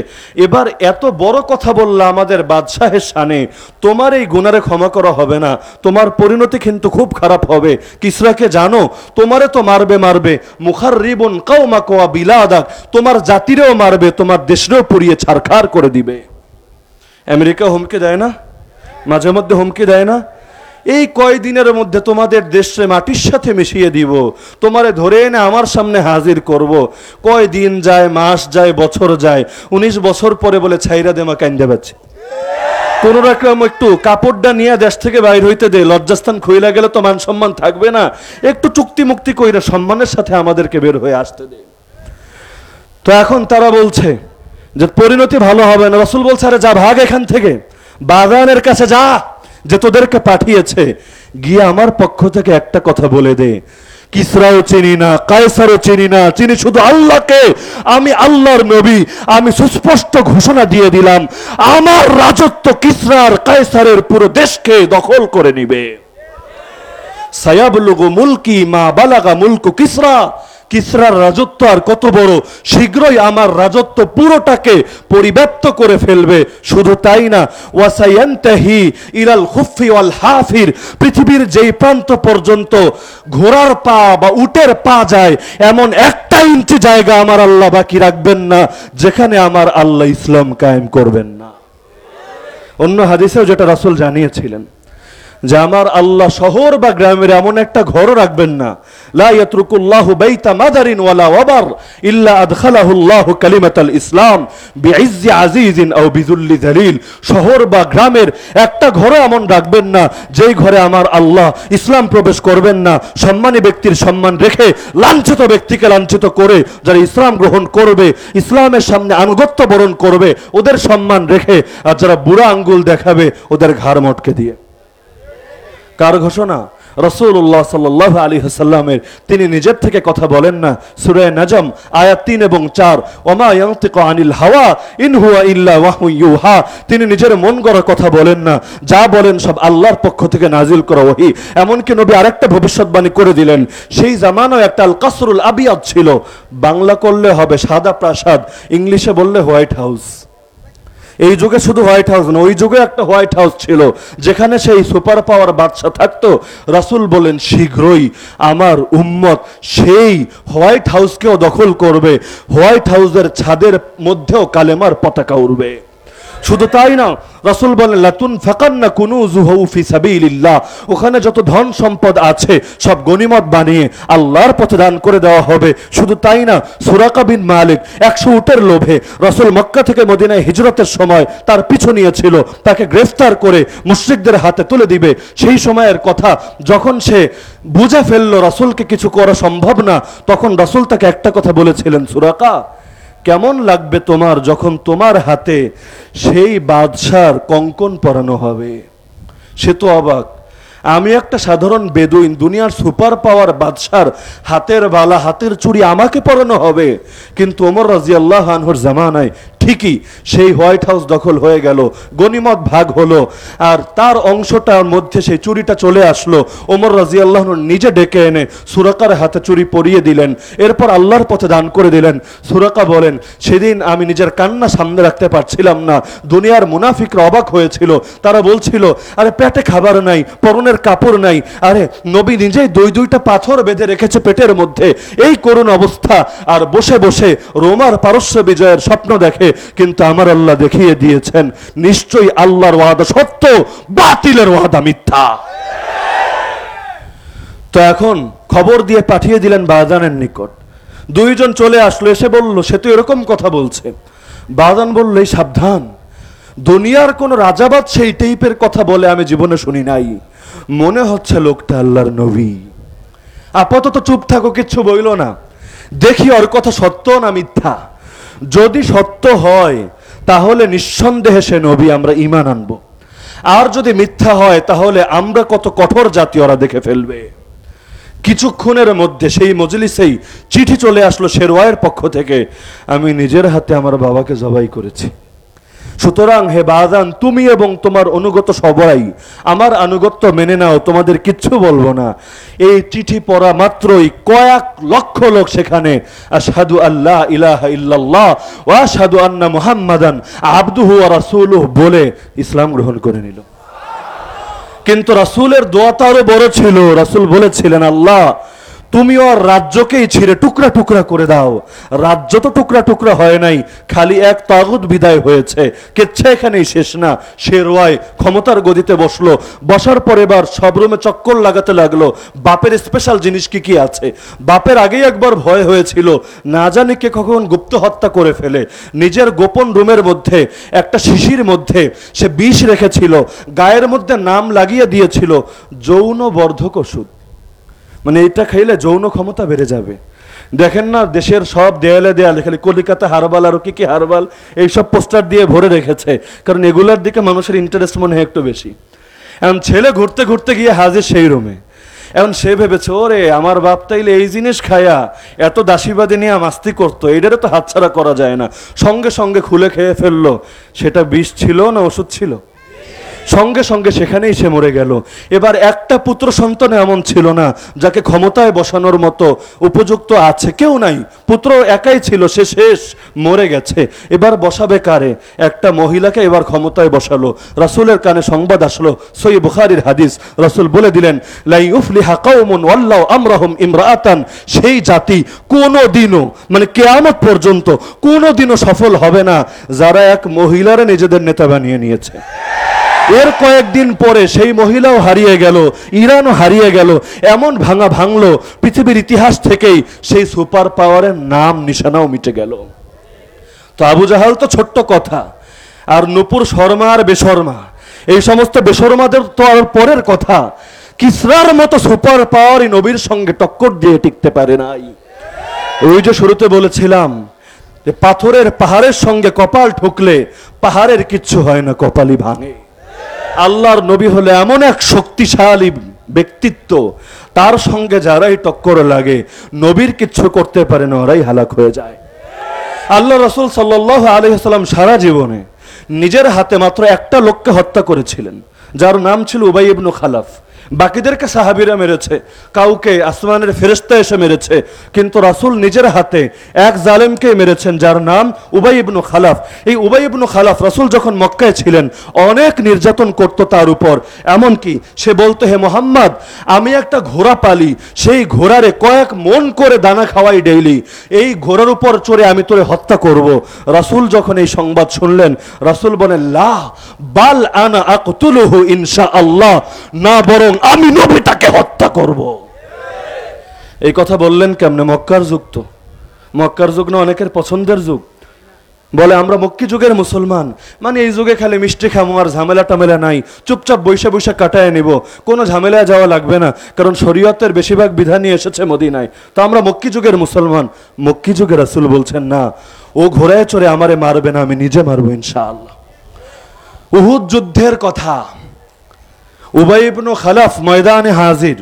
এবার এত বড় কথা বললা আমাদের বাদশাহের সানে তোমার এই গুনারে ক্ষমা করা হবে না, তোমার পরিণতি কিন্তু খুব খারাপ হবে। কিসরাকে জানো, তোমারে তো মারবে মারবে মুখার রিবন কাউমা কোয়া বিলাদাক তোমার জাতিরেও মারবে, তোমার দেশরেও পুড়িয়ে ছারখার করে দিবে। আমেরিকা হুমকি দেয় না? মাঝে মধ্যে হুমকি দেয় না? এই কয়দিনের মধ্যে তোমাদের দেশে মাটির সাথে মিশিয়ে দিব। তোমারে ধরে এনে আমার সামনে হাজির করব। কয় দিন যায়, মাস যায়, বছর যায়, উনিশ বছর পরে বলে ছাইরা দেমা কান্দে পাচ্ছে কোন রকম একটু কাপড়টা নিয়ে দেশ থেকে বাইর হইতে দে, লজ্জাস্থান খুইলা গেলে তো মান সম্মান থাকবে না। একটু চুক্তি মুক্তি কইরা সম্মানের সাথে আমাদেরকে বের হয়ে আসতে দে। তো এখন তারা বলছে যে, পরিণতি ভালো হবে না। রসুল বলছে, আরে যা, ভাগ এখান থেকে। বাগানের কাছে যা। যে তোদেরকে পাঠিয়েছে, গিয়ে আমার পক্ষ থেকে একটা কথা বলে দে। কিসরাও চিনি না, কায়সারও চিনি না, চিনি শুধু আল্লাহকে। আমি আল্লাহর নবী, আমি সুস্পষ্ট ঘোষণা দিয়ে দিলাম, আমার রাজত্ব কিসরার কায়সারের পুরো দেশকে দখল করে নিবে। সায়াবলুগু মুলকি মা বালাগা মুলকু কিসরা। কিসরার রাজত্ব আর কত বড়, শীঘ্রই আমার রাজত্ব পুরোটাকে পরিব্যাপ্ত করে ফেলবে। শুধু তাই না ওয়াসায়ান্তাহি ইলাল খুফি ওয়াল হাফির, পৃথিবীর যেই প্রান্ত পর্যন্ত ঘোড়ার পা বা উটের পা যায়, এমন একটা ইঞ্চি জায়গা আমার আল্লাহ বাকি রাখবেন না, যেখানে আমার আল্লাহ ইসলাম কায়েম করবেন না। অন্য হাদিসেও যেটা রাসূল জানিয়েছিলেন যে আমার আল্লাহ শহর বা গ্রামের এমন একটা ঘরও রাখবেন না। লা ইয়াতরুকুল্লাহু বাইতা মাদারিন ওয়ালা ওয়াবার ইল্লা আদখালাহুল্লাহু কালিমাতাল ইসলাম বিইজ্জি আজিজিন আও বিযুল্লি যালিল। শহর বা গ্রামের একটা ঘরও এমন রাখবেন না, যেই ঘরে আমার আল্লাহ ইসলাম প্রবেশ করবেন না। সম্মানী ব্যক্তির সম্মান রেখে লাঞ্ছিত ব্যক্তিকে লাঞ্ছিত করে যারা ইসলাম গ্রহণ করবে, ইসলামের সামনে আনুগত্য বরণ করবে, ওদের সম্মান রেখে আর যারা বুড়া আঙ্গুল দেখাবে, ওদের ঘাড় মটকে দিয়ে। কার ঘোষণা? রসুল্লাহ সাল্লাহ আলী হাসাল্লামের তিনি নিজের থেকে কথা বলেন না। সুরায় নাজম, আয়াত তিন এবং চার। ওমা ইয়ান্তিক আনিল হাওয়া, ইন হুয়া ইল্লা ওয়াহু ইউহা। তিনি নিজের মন গড়া কথা বলেন না। যা বলেন সব আল্লাহর পক্ষ থেকে নাজিল করা ওহি। এমনকি নবী আরেকটা ভবিষ্যৎবাণী করে দিলেন। সেই জামানায় একটা আল কাসরুল আবিয়াদ ছিল। বাংলা করলে হবে সাদা প্রাসাদ, ইংলিশে বললে হোয়াইট হাউস। এই যুগে শুধু হোয়াইট হাউস না, ওই যুগে একটা হোয়াইট হাউস ছিল, যেখানে সেই সুপার পাওয়ার বাদশা থাকতো। রাসুল বলেন, শীঘ্রই আমার উম্মত সেই হোয়াইট হাউসকেও দখল করবে। হোয়াইট হাউসের ছাদের মধ্যেও কালেমার পতাকা উড়বে। শুধু তাই না, রাসূল বলেন লাতুন ফাকান্না কুনুজুহু ফি সাবিলিল্লাহ। ওখানে যত ধন সম্পদ আছে, সব গনিমত বানিয়ে আল্লাহর পথে দান করে দেওয়া হবে। শুধু তাই না, সুরাকা বিন মালিক একশো উটের লোভে রসুল মক্কা থেকে মদিনায় হিজরতের সময় তার পিছু নিয়েছিল। তাকে গ্রেফতার করে মুশরিকদের হাতে তুলে দিবে। সেই সময়ের কথা, যখন সে বুঝে ফেলল রাসূলকে কিছু করা সম্ভব না, তখন রাসূল তাকে একটা কথা বলেছিলেন, সুরাকা কেমন লাগবে তোমার যখন তোমার হাতে সেই বাদশার কঙ্কন পরানো হবে? সে তো অবাক। আমি একটা সাধারণ বেদুইন, দুনিয়ার সুপার পাওয়ার বাদশার হাতের বালা, হাতের চুড়ি আমাকে পরানো হবে। কিন্তু ওমর রাজিয়াল্লাহ আনহর জামানায় ঠিকই, সেই হোয়াইট হাউস দখল হয়ে গেল গনিমত ভাগ হলো, আর তার অংশটার মধ্যে সেই চুরিটা চলে আসলো। ওমর রাজি আল্লাহ নিজে ডেকে এনে সুরাকার হাতে চুরি পরিয়ে দিলেন, এরপর আল্লাহর পথে দান করে দিলেন। সুরাকা বলেন, সেদিন আমি নিজের কান্না সামনে রাখতে পারছিলাম না, দুনিয়ার মুনাফিকরা অবাক হয়েছিল, তারা বলছিল, আরে পেটে খাবার নাই, পরনের কাপড় নাই, আরে নবী নিজেই দুই দুইটা পাথর বেঁধে রেখেছে পেটের মধ্যে, এই করুণ অবস্থা। আর বসে বসে রোমার পারস্য বিজয়ের স্বপ্ন দেখে কিন্তু আমার আল্লাহ দেখিয়ে দিয়েছেন, নিশ্চয়ই আল্লাহর ওয়াদা সত্য, বাতিলের ওয়াদা মিথ্যা। তো এখন খবর দিয়ে পাঠিয়ে দিলেন বাজানের নিকট। দুইজন চলে আসলো, এসে বলল, সে তো এরকম কথা বলছে। বাজান বলল, এই সাবধান। দুনিয়ার কোন রাজাবাদ সেই টাইপের কথা বলে আমি জীবনে শুনি নাই। মনে হচ্ছে লোকটা আল্লাহর নবী। আপাতত চুপ থাকো, কিচ্ছু বইল না। দেখি ওর কথা সত্য না মিথ্যা। যদি সত্য হয়, তাহলে নিঃসন্দেহে সে নবী আমরা ইমান আনব। আর যদি মিথ্যা হয়, তাহলে আমরা কত কঠোর জাতি ওরা দেখে ফেলবে। কিছুক্ষণের মধ্যে সেই মজলিসেই চিঠি চলে আসলো শেরওয়ায়ের পক্ষ থেকে। আমি নিজের হাতে আমার বাবাকে জবাই করেছি। সুতরাং হে বাজান, তুমি এবং তোমার অনুগত সবাই, আমার আনুগত্য মেনে নাও, তোমাদের কিচ্ছু বলব না। এই চিঠি পড়া মাত্রই কয়েক লক্ষ লোক সেখানে। আশহাদু আল্লাহ ইলাহা ইল্লাল্লাহ ওয়া আশহাদু আন্না মুহাম্মাদান আবদুহু রাসূলুহু বলে ইসলাম গ্রহণ করে নিল। কিন্তু রাসূলের দোয়া তো আরও বড় ছিল। রাসূল বলেছিলেন, আল্লাহ তুমি ওর রাজ্যকেই ছিঁড়ে টুকরা টুকরা করে দাও। রাজ্য তো টুকরা টুকরা হয় নাই, খালি এক তাগুদ বিদায় হয়েছে। কেচ্ছা এখানেই শেষ না। শেরওয়ায় ক্ষমতার গদিতে বসল। বসার পর এবার সব রুমে চক্কর লাগাতে লাগল। বাপের স্পেশাল জিনিস কি কি আছে? বাপের আগেই একবার ভয় হয়েছিল। না জানি কে কখন গুপ্ত হত্যা করে ফেলে। নিজের গোপন রুমের মধ্যে, একটা শিশির মধ্যে সে বিষ রেখেছিল। গায়ের মধ্যে নাম লাগিয়ে দিয়েছিল যৌন বর্ধক ওষুধ। মানে এটা খাইলে যৌন ক্ষমতা বেড়ে যাবে। দেখেন না, দেশের সব দেয়ালে দেয়ালে খালি কলিকাতা হারবাল আর কি কি হারবাল, এইসব পোস্টার দিয়ে ভরে রেখেছে। কারণ এগুলার দিকে মানুষের ইন্টারেস্ট মনে হয় একটু বেশি। এখন ছেলে ঘুরতে ঘুরতে গিয়ে হাজির সেই রুমে। এখন সে ভেবেছে, ওরে, আমার বাপ তাইলে এই জিনিস খায়া এত দাসীবাদী নিয়ে মাস্তি করতো এটারও তো হাতছাড়া করা যায় না। সঙ্গে সঙ্গে খুলে খেয়ে ফেলল। সেটা বিষ ছিল না ওষুধ ছিল? সঙ্গে সঙ্গে সেখানেই সে মরে গেল। এবার একটা পুত্র সন্তান এমন ছিল না, যাকে ক্ষমতায় বসানোর মতো উপযুক্ত আছে কেউ নাই। পুত্র একাই ছিল, সে শেষ মরে গেছে। এবার বসাবে কারে? একটা মহিলাকে এবার ক্ষমতায় বসালো। রাসূলের কানে সংবাদ আসলো সই বুখারির হাদিস। রাসূল বলে দিলেন লাই উফলিহা কওমুন ওয়াল্লাহু আমরাহুম ইমরাআতান। সেই জাতি কোনো দিনও মানে কেয়ামত পর্যন্ত কোনো দিনও সফল হবে না। যারা এক মহিলারা নিজেদের নেতা বানিয়ে নিয়েছে। এর কয়েকদিন পরে সেই মহিলাও হারিয়ে গেল, ইরানও হারিয়ে গেল, এমন ভাঙা ভাঙলো, পৃথিবীর ইতিহাস থেকেই সেই সুপার পাওয়ারের নাম, নিশানাও মিটে গেল। তো আবু জাহাল তো ছোট্ট কথা, আর নুপুর শর্মা আর বেশর্মা, এই সমস্ত বেশর্মাদের তো আর পরের কথা, কিসরার মতো সুপার পাওয়ারই নবীর সঙ্গে টক্কর দিয়ে টিকতে পারে নাই। ওই যে শুরুতে বলেছিলাম যে পাথরের পাহাড়ের সঙ্গে কপাল ঠুকলে পাহাড়ের কিচ্ছু হয় না, কপালই ভাঙে। আল্লাহর নবী হলে এমন এক শক্তিশালী ব্যক্তিত্ব। তার সঙ্গে যারাই টক্কর লাগে, নবীর কিচ্ছু করতে পারে না, ওরাই হালাক হয়ে যায়। আল্লাহ রসুল সাল্লাহ আলহিহাল্লাম সারা জীবনে নিজের হাতে মাত্র একটা লোককে হত্যা করেছিলেন, যার নাম ছিল উবাই ইবনু খালাফ। বাকিদেরকে সাহাবিরা মেরেছে, কাউকে, আসমানের ফেরেস্তা এসে মেরেছে, কিন্তু রাসূল নিজের হাতে এক জালেমকে মেরেছেন, যার নাম উবাই ইবনু খালাফ। এই উবাই ইবনু খালাফ রাসূল যখন মক্কায় ছিলেন, অনেক নির্যাতন করত তার উপর। এমনকি সে বলতো, হে মোহাম্মদ, আমি একটা ঘোড়া পালি, সেই ঘোড়ারে কয়েক মন করে দানা খাওয়াই ডেইলি এই ঘোড়ার উপর চড়ে আমি তোরে হত্যা করব। রাসূল যখন এই সংবাদ শুনলেন, রাসূল বলেন, লা, বাল আনা আকতুলুহু ইনশা আল্লাহ না বরং আমি নবী তাকে হত্যা করব। এই কথা বললেন কেমনে? মক্কার যুগ তো। মক্কার যুগ না অনেকের পছন্দের যুগ। বলে, আমরা মক্কি যুগের মুসলমান। মানে এই যুগে খালি মিষ্টি খামো আর ঝামেলা টামেলা নাই। চুপচাপ বৈশা বৈশা কাটায় নিব। কোনো ঝামেলায় যাওয়া লাগবে না। কারণ শরীয়তের বেশিরভাগ বিধানই এসেছে মদিনায়। তো আমরা মক্কি যুগের মুসলমান। মক্কি যুগের রাসূল বলছেন, না, ও ঘোড়ায় চড়ে আমারে মারবে না, আমি নিজে মারবো ইনশাআল্লাহ। উহুদ যুদ্ধের কথা। উবাই ইবনু খালাফ ময়দানে হাজির।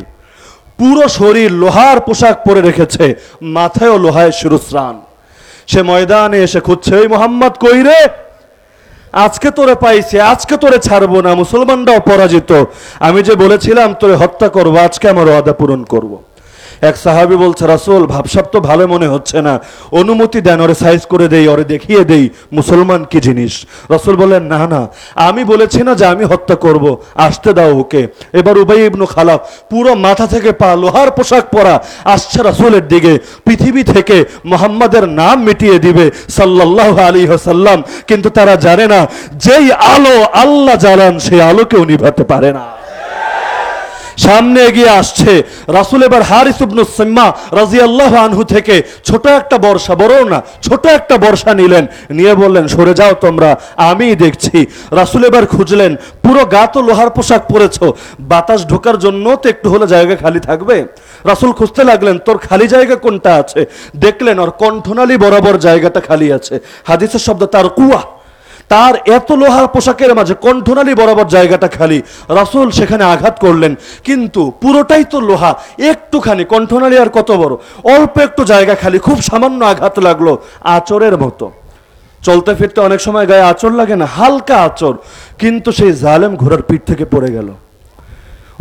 পুরো শরীর লোহার পোশাক পরে রেখেছে, মাথায়ও লোহায় শিরুস্রান সে ময়দানে এসে খুঁজছে, ওই মোহাম্মদ কইরে আজকে তোরে পাইছে, আজকে তোরে ছাড়বো না, মুসলমানরাও পরাজিত। আমি যে বলেছিলাম তোরে হত্যা করব, আজকে আমার ওয়াদা পূরণ করব। এক সাহাবি বলছে, রাসূল, ভাবসাব তো ভালো মনে হচ্ছে না। অনুমতি দেন, ওরে সাইজ করে দেই, ওরে দেখিয়ে দেই, মুসলমান কি জিনিস? রাসূল বলেন না না, আমি বলেছি না যে আমি হত্যা করব, আসতে দাও ওকে। এবার উবাই ইবনু খালাফ পুরো মাথা থেকে পা, লোহার পোশাক পরা, আসছে রাসূলের দিকে। পৃথিবী থেকে মোহাম্মদের নাম মিটিয়ে দিবে, সাল্লাল্লাহু আলাইহি ওয়াসাল্লাম। কিন্তু তারা জানে না, যেই আলো আল্লাহ জ্বালান, সেই আলোকেও নিভাতে পারে না। সামনে এগিয়ে আসছে। রাসুল এবার হারিস ইবনু সিম্মা রাজিয়াল্লাহু আনহু থেকে ছোট একটা বর্ষা, বড় না, ছোট একটা বর্ষা নিলেন। নিয়ে বললেন, সরে যাও তোমরা, আমি দেখছি। রাসুল এবার খুঁজলেন, পুরো গা তো লোহার পোশাক পরেছো, বাতাস ঢোকার জন্য তো একটু হলে জায়গা খালি থাকবে? রাসুল খুঁজতে লাগলেন, তোর খালি জায়গা কোনটা আছে? দেখলেন, ওর কণ্ঠনালী বরাবর জায়গাটা খালি আছে। হাদিসের শব্দ, তার কুয়া। তার এত লোহার পোশাকের মাঝে কণ্ঠনালী বরাবর জায়গাটা খালি। রাসূল সেখানে আঘাত করলেন, কিন্তু পুরোটাই তো লোহা। একটুখানি কণ্ঠনালী আর কত বড়? অল্প একটু জায়গা খালি, খুব সামান্য আঘাত লাগল আচরের মতো। চলতে ফিরতে অনেক সময় গায়ে আচর লাগে না, হালকা আচর কিন্তু সেই জালেম ঘোড়ার পিঠ থেকে পড়ে গেল।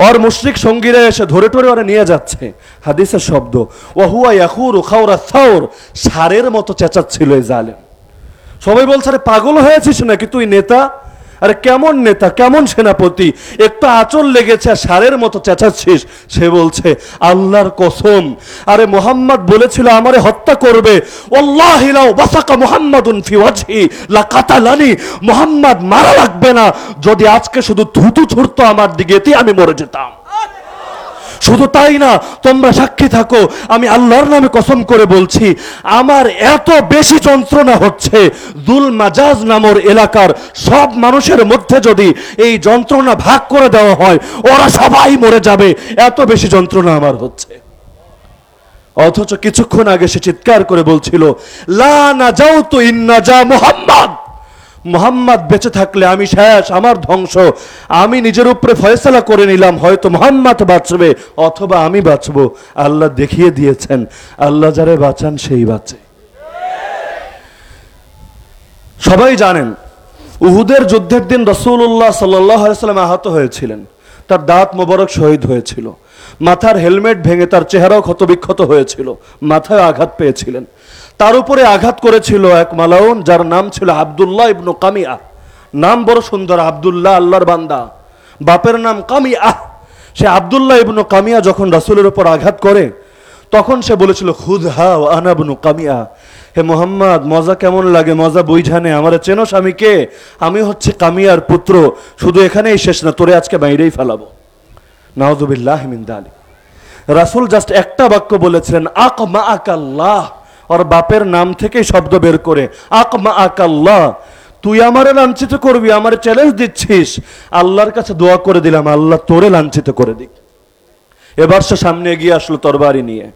ওর মুশরিক সঙ্গীরা এসে ধরে টরে ওরা নিয়ে যাচ্ছে। হাদিসের শব্দ, ওহুয়া ইয়াকুর খাওরা সাওর, সারের মতো চেঁচাচ্ছিল এই জালেম। সবাই বলছে, আরে পাগল হয়েছিস নাকি তুই নেতা? আরে কেমন নেতা? কেমন সেনাপতি? একটু আচল লেগেছে, আর সারের মতো চেঁচাচ্ছিস। সে বলছে, আল্লাহর কসম। আরে মোহাম্মদ বলেছিল, আমারে হত্যা করবে। ওয়াল্লাহি লাউ বাসাকা মুহাম্মাদুন ফি ওয়াজহি লা কাতালানি মোহাম্মদ, মারা লাগবে না। যদি আজকে শুধু থুতু ছুড়তো আমার দিকে আমি মরে যেতাম। শুধু তাই না, তোমরা সাক্ষী থাকো, আমি আল্লাহর নামে কসম করে বলছি, আমার এত বেশি যন্ত্রণা হচ্ছে দুল মাজাজ নামর এলাকার সব মানুষের মধ্যে যদি এই যন্ত্রণা ভাগ করে দেওয়া হয়, ওরা সবাই মরে যাবে, এত বেশি যন্ত্রণা আমার হচ্ছে। অথচ কিছুক্ষণ আগে সে চিৎকার করে বলছিল, লা না যাও তো ইন্না যা মোহাম্মদ। মোহাম্মদ বেঁচে থাকলে আমি শেষ, আমার ধ্বংস। আমি নিজের উপরে ফয়সালা করে নিলাম, হয়তো মোহাম্মদ বাঁচবে, অথবা আমি বাঁচব। আল্লাহ দেখিয়ে দিয়েছেন, আল্লাহ যারে বাঁচান সেই বাঁচে। সবাই জানেন, উহুদের যুদ্ধের দিন রসুল্লাহ সাল্লাম আহত হয়েছিলেন। তার দাঁত মোবারক শহীদ হয়েছিল। মাথার হেলমেট ভেঙে তার চেহারাও ক্ষতবিক্ষত হয়েছিল। মাথায় আঘাত পেয়েছিলেন। তার উপরে আঘাত করেছিল এক মালাউন যার নাম ছিল আবদুল্লাহ ইবনু কামিয়া নাম বড় সুন্দর, আবদুল্লাহ আল্লাহর বান্দা। বাপের নাম কামিয়া সে আবদুল্লাহ ইবনু কামিয়া যখন রাসূলের উপর আঘাত করে, তখন সে বলেছিল, খুদ হা আনাবনু কামিয়া হে মোহাম্মদ, মজা কেমন লাগে? মজা বুঝানে। আমার চেনো স্বামীকে। আমি হচ্ছে কামিয়ার পুত্র। শুধু এখানেই শেষ না, তোরে আজকে বাইরেই ফেলাবো। নাওজুবিল্লাহ মিন দালিক। রাসূল জাস্ট একটা বাক্য বলেছিলেন আক মা আকাল্লাহ ওর বাপের নাম থেকেই শব্দ বের করে আক মা আকাল্লাহ তুই আমারে লাঞ্ছিত করবি, আমারে চ্যালেঞ্জ দিচ্ছিস। আল্লাহর কাছে দোয়া করে দিলাম, আল্লাহ তোরে লাঞ্ছিত করে দিক। এবার সে সামনে এগিয়ে আসলো তরবারি নিয়ে।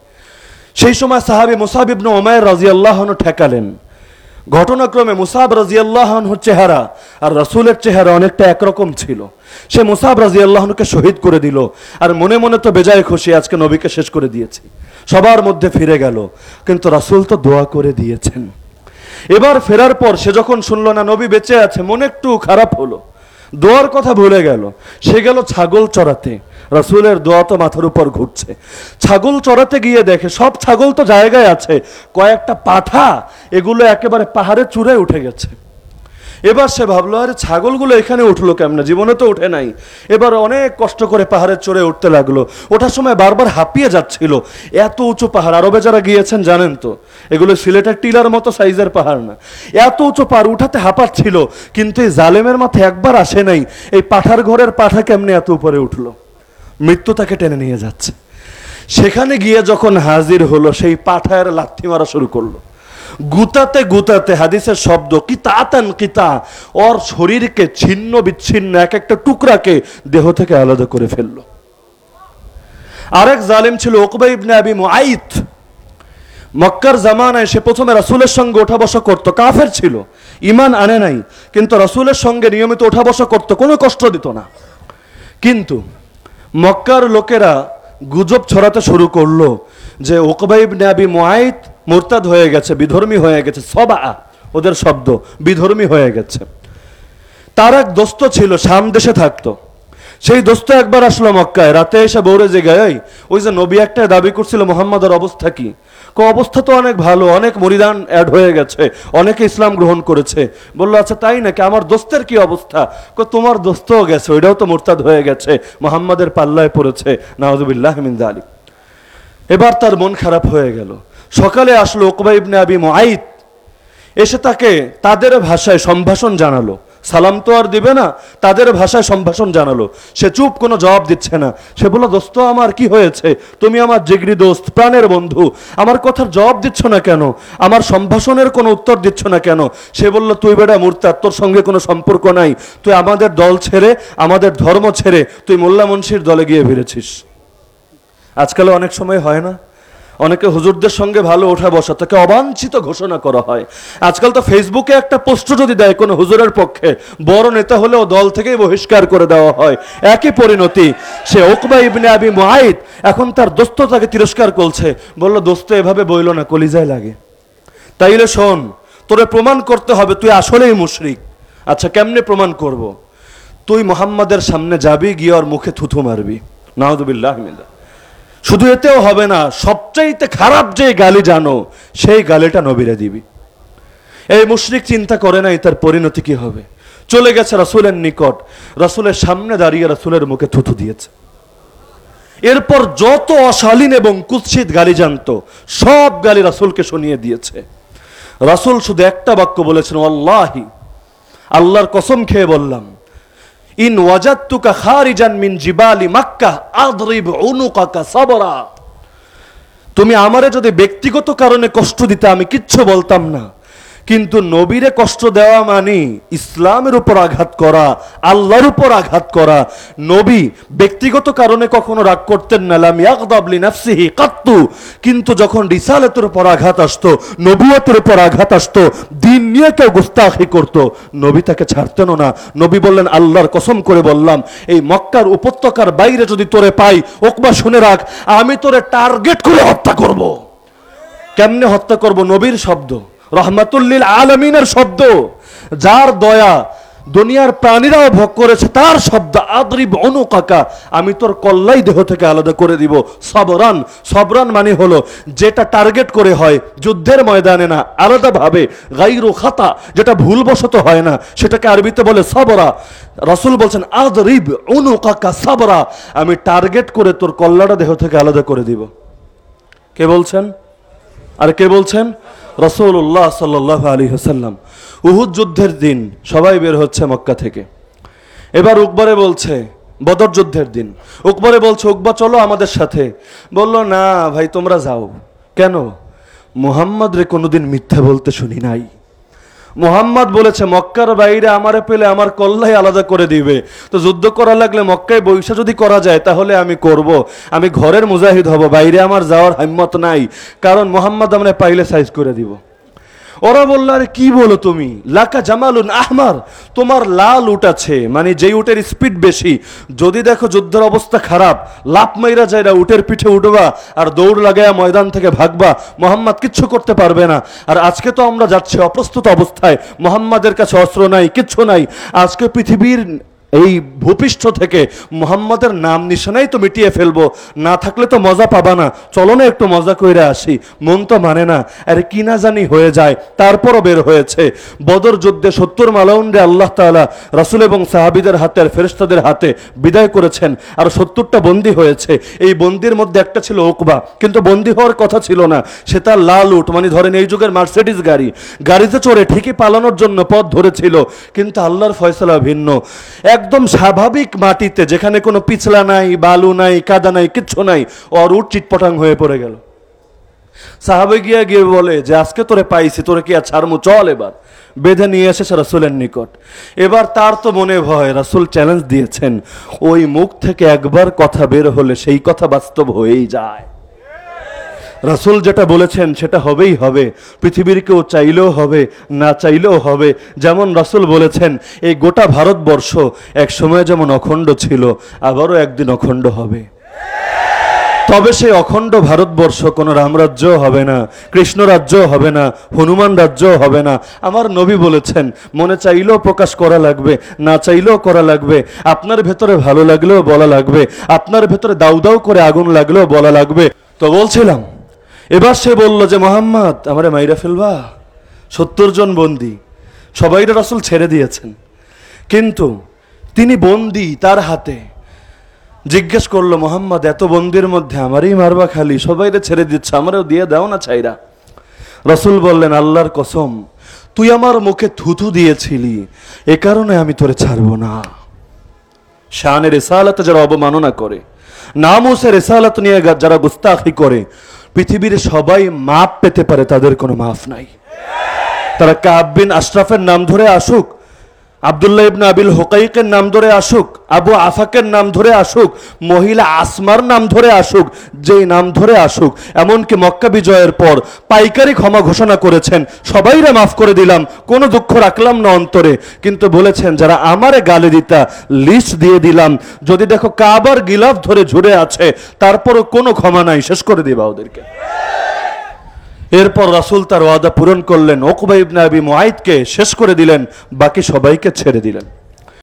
সেই সময় সাহাবি মুসাব ইবনু ওমায়ের রাজিয়াল্লাহনু ঠেকালেন। ঘটনাক্রমে মুসাব হচ্ছে চেহারা আর রাসূলের চেহারা অনেকটা একরকম ছিল। সে মুসাব রাজিয়াল্লাহনুকে শহীদ করে দিল আর মনে মনে তো বেজায় খুশি আজকে নবীকে শেষ করে দিয়েছে। সবার মধ্যে ফিরে গেল, কিন্তু রাসূল তো দোয়া করে দিয়েছেন। এবার ফেরার পর সে যখন শুনল না, নবী বেঁচে আছে, মনে একটু খারাপ হলো। দোয়ার কথা ভুলে গেল। সে গেল ছাগল চড়াতে। রাসুলের দোয়া তো মাথার উপর ঘুরছে। ছাগল চড়াতে গিয়ে দেখে সব ছাগল তো জায়গায় আছে। কয়েকটা পাঠা, এগুলো একেবারে পাহাড়ে চূড়ায় উঠে গেছে। এবার সে ভাবলো, আরে ছাগলগুলো এখানে উঠল কেমনে? জীবনে তো উঠে নাই। এবার অনেক কষ্ট করে পাহাড়ে চড়ে উঠতে লাগল। ওঠার সময় বারবার হাঁপিয়ে যাচ্ছিল। এত উঁচু পাহাড় আরবে যারা গিয়েছেন জানেন তো, এগুলো সিলেটের টিলার মতো সাইজের পাহাড় না। এত উঁচু পাহাড় উঠাতে হাঁপাচ্ছিল, কিন্তু এই জালেমের মাথায় একবার আসে নাই, এই পাঠার ঘরের পাঠা কেমনে এত উপরে উঠল? মৃত্যু তাকে টেনে নিয়ে যাচ্ছে। সেখানে গিয়ে যখন হাজির হলো, সেই পাঠায়ের লাথি মারা শুরু করল। গুতাতে গুতাতে হাদিসের শব্দ কিতাতান কিতা, ওর শরীরকে ছিন্ন বিচ্ছিন্ন এক একটা টুকরাকে দেহ থেকে আলাদা করে ফেলল। আরেক জালিম ছিল ওকবা ইবনে আবি মুআইত। মক্কার জামানায় সে প্রথমে রাসূলের সঙ্গে ওঠা বসা করতো, কাফের ছিল ইমান আনে নাই, কিন্তু রাসূলের সঙ্গে নিয়মিত ওঠা বসা করতো, কোনো কষ্ট দিত না। কিন্তু মক্কার লোকেরা গুজব ছড়াতে শুরু করল যে ওকবাইব নাবি মুআইত মোরতাদ হয়ে গেছে, বিধর্মী হয়ে গেছে, সবা, ওদের শব্দ, বিধর্মী হয়ে গেছে। তার এক দোস্ত ছিল, শাম দেশে থাকতো। সেই দোস্ত একবার আসলো মক্কায়, রাতে এসে বৌরে যে গায় ওই যে নবী একটা দাবি করছিল, মোহাম্মদের অবস্থা কি? কো, অবস্থা তো অনেক ভালো, অনেক মরিদান অ্যাড হয়ে গেছে, অনেকে ইসলাম গ্রহণ করেছে। বলল আচ্ছা তাই নাকি? আমার দোস্তের কি অবস্থা? কো, তোমার দোস্তও গেছে, ওইটাও তো মোরতাদ হয়ে গেছে, মোহাম্মদের পাল্লায় পড়েছে নাওজুবিল্লাহ মিন আলী এবার তার মন খারাপ হয়ে গেল। সকালে আসলো ওকবা ইবনে আবি মুআইত। এসে তাকে তাদের ভাষায় সম্ভাষণ জানালো। সালাম তো আর দিবে না, তাদের ভাষায় সম্ভাষণ জানালো। সে চুপ, কোনো জবাব দিচ্ছে না। সে বলল, দোস্ত, আমার কি হয়েছে? তুমি আমার জিগরি দোস্ত, প্রাণের বন্ধু। আমার কথার জবাব দিচ্ছ না কেন? আমার সম্ভাষণের কোনো উত্তর দিচ্ছ না কেন? সে বলল, তুই বেটা মূর্তার তোর সঙ্গে কোনো সম্পর্ক নাই। তুই আমাদের দল ছেড়ে, আমাদের ধর্ম ছেড়ে, তুই মোল্লা মুন্সির দলে গিয়ে ফিরেছিস। আজকাল অনেক সময় হয় না? অনেকে হুজুরদের সঙ্গে ভালো ওঠা বসা, তাকে অবাঞ্ছিত ঘোষণা করা হয়। আজকাল তো ফেসবুকে একটা পোস্ট যদি দেয় কোনো হুজুরের পক্ষে, বড় নেতা হলেও দল থেকেই বহিষ্কার করে দেওয়া হয়। একই পরিণতি, সে ওকবা ইবনে আবি মুআইদ এখন তার দোস্ত তাকে তিরস্কার করছে। বলল, দোস্ত, এভাবে বইল না, কলিজায় লাগে। তাইলে শোন, তোরে প্রমাণ করতে হবে, তুই আসলেই মুশরিক। আচ্ছা কেমনে প্রমাণ করব। তুই মোহাম্মদের সামনে যাবি, গিয়ে ওর মুখে থুথু মারবি। নাহদুবিল্লাহ মিল্লাহ শুধু এতেও হবে না, সবচাইতে খারাপ যে গালি জানো, সেই গালিটা নবীরে দিবি। এই মুশরিক চিন্তা করে নাই, তার পরিণতি কি হবে? চলে গেছে রাসূলের নিকট, রাসূলের সামনে দাঁড়িয়ে রাসূলের মুখে থুথু দিয়েছে। এরপর যত অশালীন এবং কুৎসিত গালি জানতো, সব গালি রাসুলকে শুনিয়ে দিয়েছে। রাসূল শুধু একটা বাক্য বলেছেন আল্লাহি আল্লাহর কসম খেয়ে বললাম ইন ওয়াজাত্তুকা খারিজান মিন জিবালি মাক্কা, আদরিব উনুকাকা সাবরা। তুমি আমারে যদি ব্যক্তিগত কারণে কষ্ট দিতে আমি কিচ্ছু বলতাম না। কিন্তু নবীরে কষ্ট দেওয়া মানে ইসলামের উপর আঘাত করা, আল্লাহর উপর আঘাত করা। নবী ব্যক্তিগত কারণে কখনো রাগ করতেন না, লাম ইয়াগদাবলি নাফসিহি কাত্তু। কিন্তু যখন রিসালাতের উপর আঘাত আসতো, নবুয়তের উপর আঘাত আসতো, দিন নিয়ে কেউ গুস্তাখি করতো। নবী তাকে ছাড়তেনও না। নবী বললেন, আল্লাহর কসম করে বললাম, এই মক্কার উপত্যকার বাইরে যদি তোরে পাই, ওকবা শুনে রাখ, আমি তোরে টার্গেট করে হত্যা করব। কেমনে হত্যা করব? নবীর শব্দ। রহমাতুল্লিল আলমিনের শব্দ, যার দয়া দুনিয়ার প্রাণীরাও ভোগ করেছে, তার শব্দ, আদরিব অনুকাকা, আমি তোর কল্লাই দেহ থেকে আলাদা করে দিব। সবরান সবরান মানে হলো, যেটা টার্গেট করে হয় যুদ্ধের ময়দানে না, আলাদাভাবে, গাইরু খাতা, যেটা ভুলবশত হয় না, সেটাকে আরবিতে বলে সবরা। রসুল বলছেন, আদরিব অনুকাকা, সবরা, আমি টার্গেট করে তোর কল্লাটা দেহ থেকে আলাদা করে দিব। কে বলছেন? আর কে বলছেন? রসৌল্লাহ সাল্লাহ আলী হোসাল্লাম উহুদ যুদ্ধের দিন, সবাই বের হচ্ছে মক্কা থেকে। এবার উকবরে বলছে, বদর যুদ্ধের দিন। উকবরে বলছে, উকবা, চলো আমাদের সাথে। বলল, না ভাই, তোমরা যাও। কেন? মুহাম্মদ রে কোনোদিন মিথ্যা বলতে শুনি নাই। মুহাম্মদ বলেছে, মক্কার বাইরে আমারে পেলে আমার কল্লাই আলাদা করে দিবে। তো যুদ্ধ করা লাগলে মক্কায় বৈশা যদি করা যায়, তাহলে আমি করব। আমি ঘরের মুজাহিদ হব, বাইরে আমার যাওয়ার হিম্মত নাই। কারণ মোহাম্মদ আমরা পাইলে সাইজ করে দিব। ওরা বলল, আরে কি বলো তুমি? লাকা জামালুন আহমার। তোমার লাল উট আছে মানে যেই উটের স্পিড বেশি। যদি দেখো যুদ্ধের অবস্থা খারাপ লাভ মাইরা যাইরা উটের পিঠে উঠবা আর দৌড় লাগাইয়া ময়দান থেকে ভাগবা, মোহাম্মদ কিচ্ছু করতে পারবে না। আর আজকে তো আমরা যাচ্ছি অপ্রস্তুত অবস্থায়। মোহাম্মদের কাছে অস্ত্র নাই, কিচ্ছু নাই। আজকে পৃথিবীর এই ভূপৃষ্ঠ থেকে মোহাম্মদের নাম নিশানাই তো মিটিয়ে ফেলব। না থাকলে তো মজা পাবা না। চলো না একটু মজা কইরা আসি। মন তো মানে না। আরে কি না জানি হয়ে যায়। তারপরও বের হয়েছে। বদর যুদ্ধে সত্তর মালাউন্ডে আল্লাহ তাআলা রাসূল এবং সাহাবিদের হাতে আর ফেরেশতাদের হাতে বিদায় করেছেন। আর সত্তরটা বন্দি হয়েছে। এই বন্দির মধ্যে একটা ছিল ওকবা কিন্তু বন্দি হওয়ার কথা ছিল না। সে তার লাল উট মানে ধরেন এই যুগের মার্সিডিজ গাড়ি। গাড়িতে চড়ে ঠিকই পালানোর জন্য পথ ধরেছিল। কিন্তু আল্লাহর ফয়সলা ভিন্ন। একদম স্বাভাবিক মাটিতে, যেখানে কোনো পিছলা নাই, বালু নাই, কাদা নাই, কিচ্ছু নাই ওর উট চিটপটাং হয়ে পড়ে গেল। সাহাবে গিয়া গিয়ে বলে, যে আজকে তোরে পাইছি, তোরে কি আর ছাড়মু? চল এবার। বেঁধে নিয়ে এসেছে রাসুলের নিকট। এবার তার তো মনে ভয়, রাসুল চ্যালেঞ্জ দিয়েছেন। ওই মুখ থেকে একবার কথা বের হলে সেই কথা বাস্তব হয়েই যায়। রাসুল যেটা বলেছেন সেটা হবেই হবে। পৃথিবীর কেউ চাইলেও হবে, না চাইলেও হবে। যেমন রাসুল বলেছেন, এই গোটা ভারতবর্ষ এক সময় যেমন অখণ্ড ছিল, আবারও একদিন অখণ্ড হবে। তবে সেই অখণ্ড ভারতবর্ষ কোনো রামরাজ্য হবে না, কৃষ্ণ রাজ্য হবে না, হনুমান রাজ্য হবে না। আমার নবী বলেছেন, মনে চাইলেও প্রকাশ করা লাগবে, না চাইলেও করা লাগবে। আপনার ভেতরে ভালো লাগলেও বলা লাগবে, আপনার ভেতরে দাউ দাউ করে আগুন লাগলেও বলা লাগবে। তো বলছিলাম এবার সে বলল যে, মোহাম্মদ, আমারে মাইরা ফেলবা। সত্তর জন বন্দি, সবাইরা রসুল ছেড়ে দিয়েছেন। কিন্তু তিনি বন্দি তার হাতে। জিজ্ঞেস করল, মোহাম্মদ, এত বন্দির মধ্যে আমারই মারবা খালি, সবাইরে ছেড়ে দিচ্ছে, আমারও দিয়ে দাও না চাইরা রসুল বললেন, আল্লাহর কসম, তুই আমার মুখে থুথু দিয়েছিলি, এ কারণে আমি তোরে ছাড়বো না। শানের রেসালাতে যারা অবমাননা করে নামুসের রেসালাত নিয়ে যারা গুস্তাখি করে পৃথিবীর সবাই মাপ পেতে পারে, তাদের কোনো মাফ নাই। তারা কাব বিন আশরাফের নাম ধরে আসুক আবদুল্লাহ ইবনে আবিল হোকাইকের নাম ধরে আসুক, আবু আফাকের নাম ধরে আসুক, মহিলা আসমার নাম ধরে আসুক, যেই নাম ধরে আসুক, এমনকি মক্কা বিজয়ের পর পাইকারি ক্ষমা ঘোষণা করেছেন, সবাইরে মাফ করে দিলাম, কোনো দুঃখ রাখলাম না অন্তরে। কিন্তু বলেছেন, যারা আমারে গালে দিতা, লিস্ট দিয়ে দিলাম। যদি দেখো কাবার গিলাফ ধরে ঝুড়ে আছে, তারপরও কোনো ক্ষমা নাই, শেষ করে দিবা ওদেরকে। এরপর রাসুল তার ওয়াদা পূরণ করলেন। ওকবা ইবনে আবি মুআইদকে শেষ করে দিলেন। বাকি সবাইকে ছেড়ে দিলেন।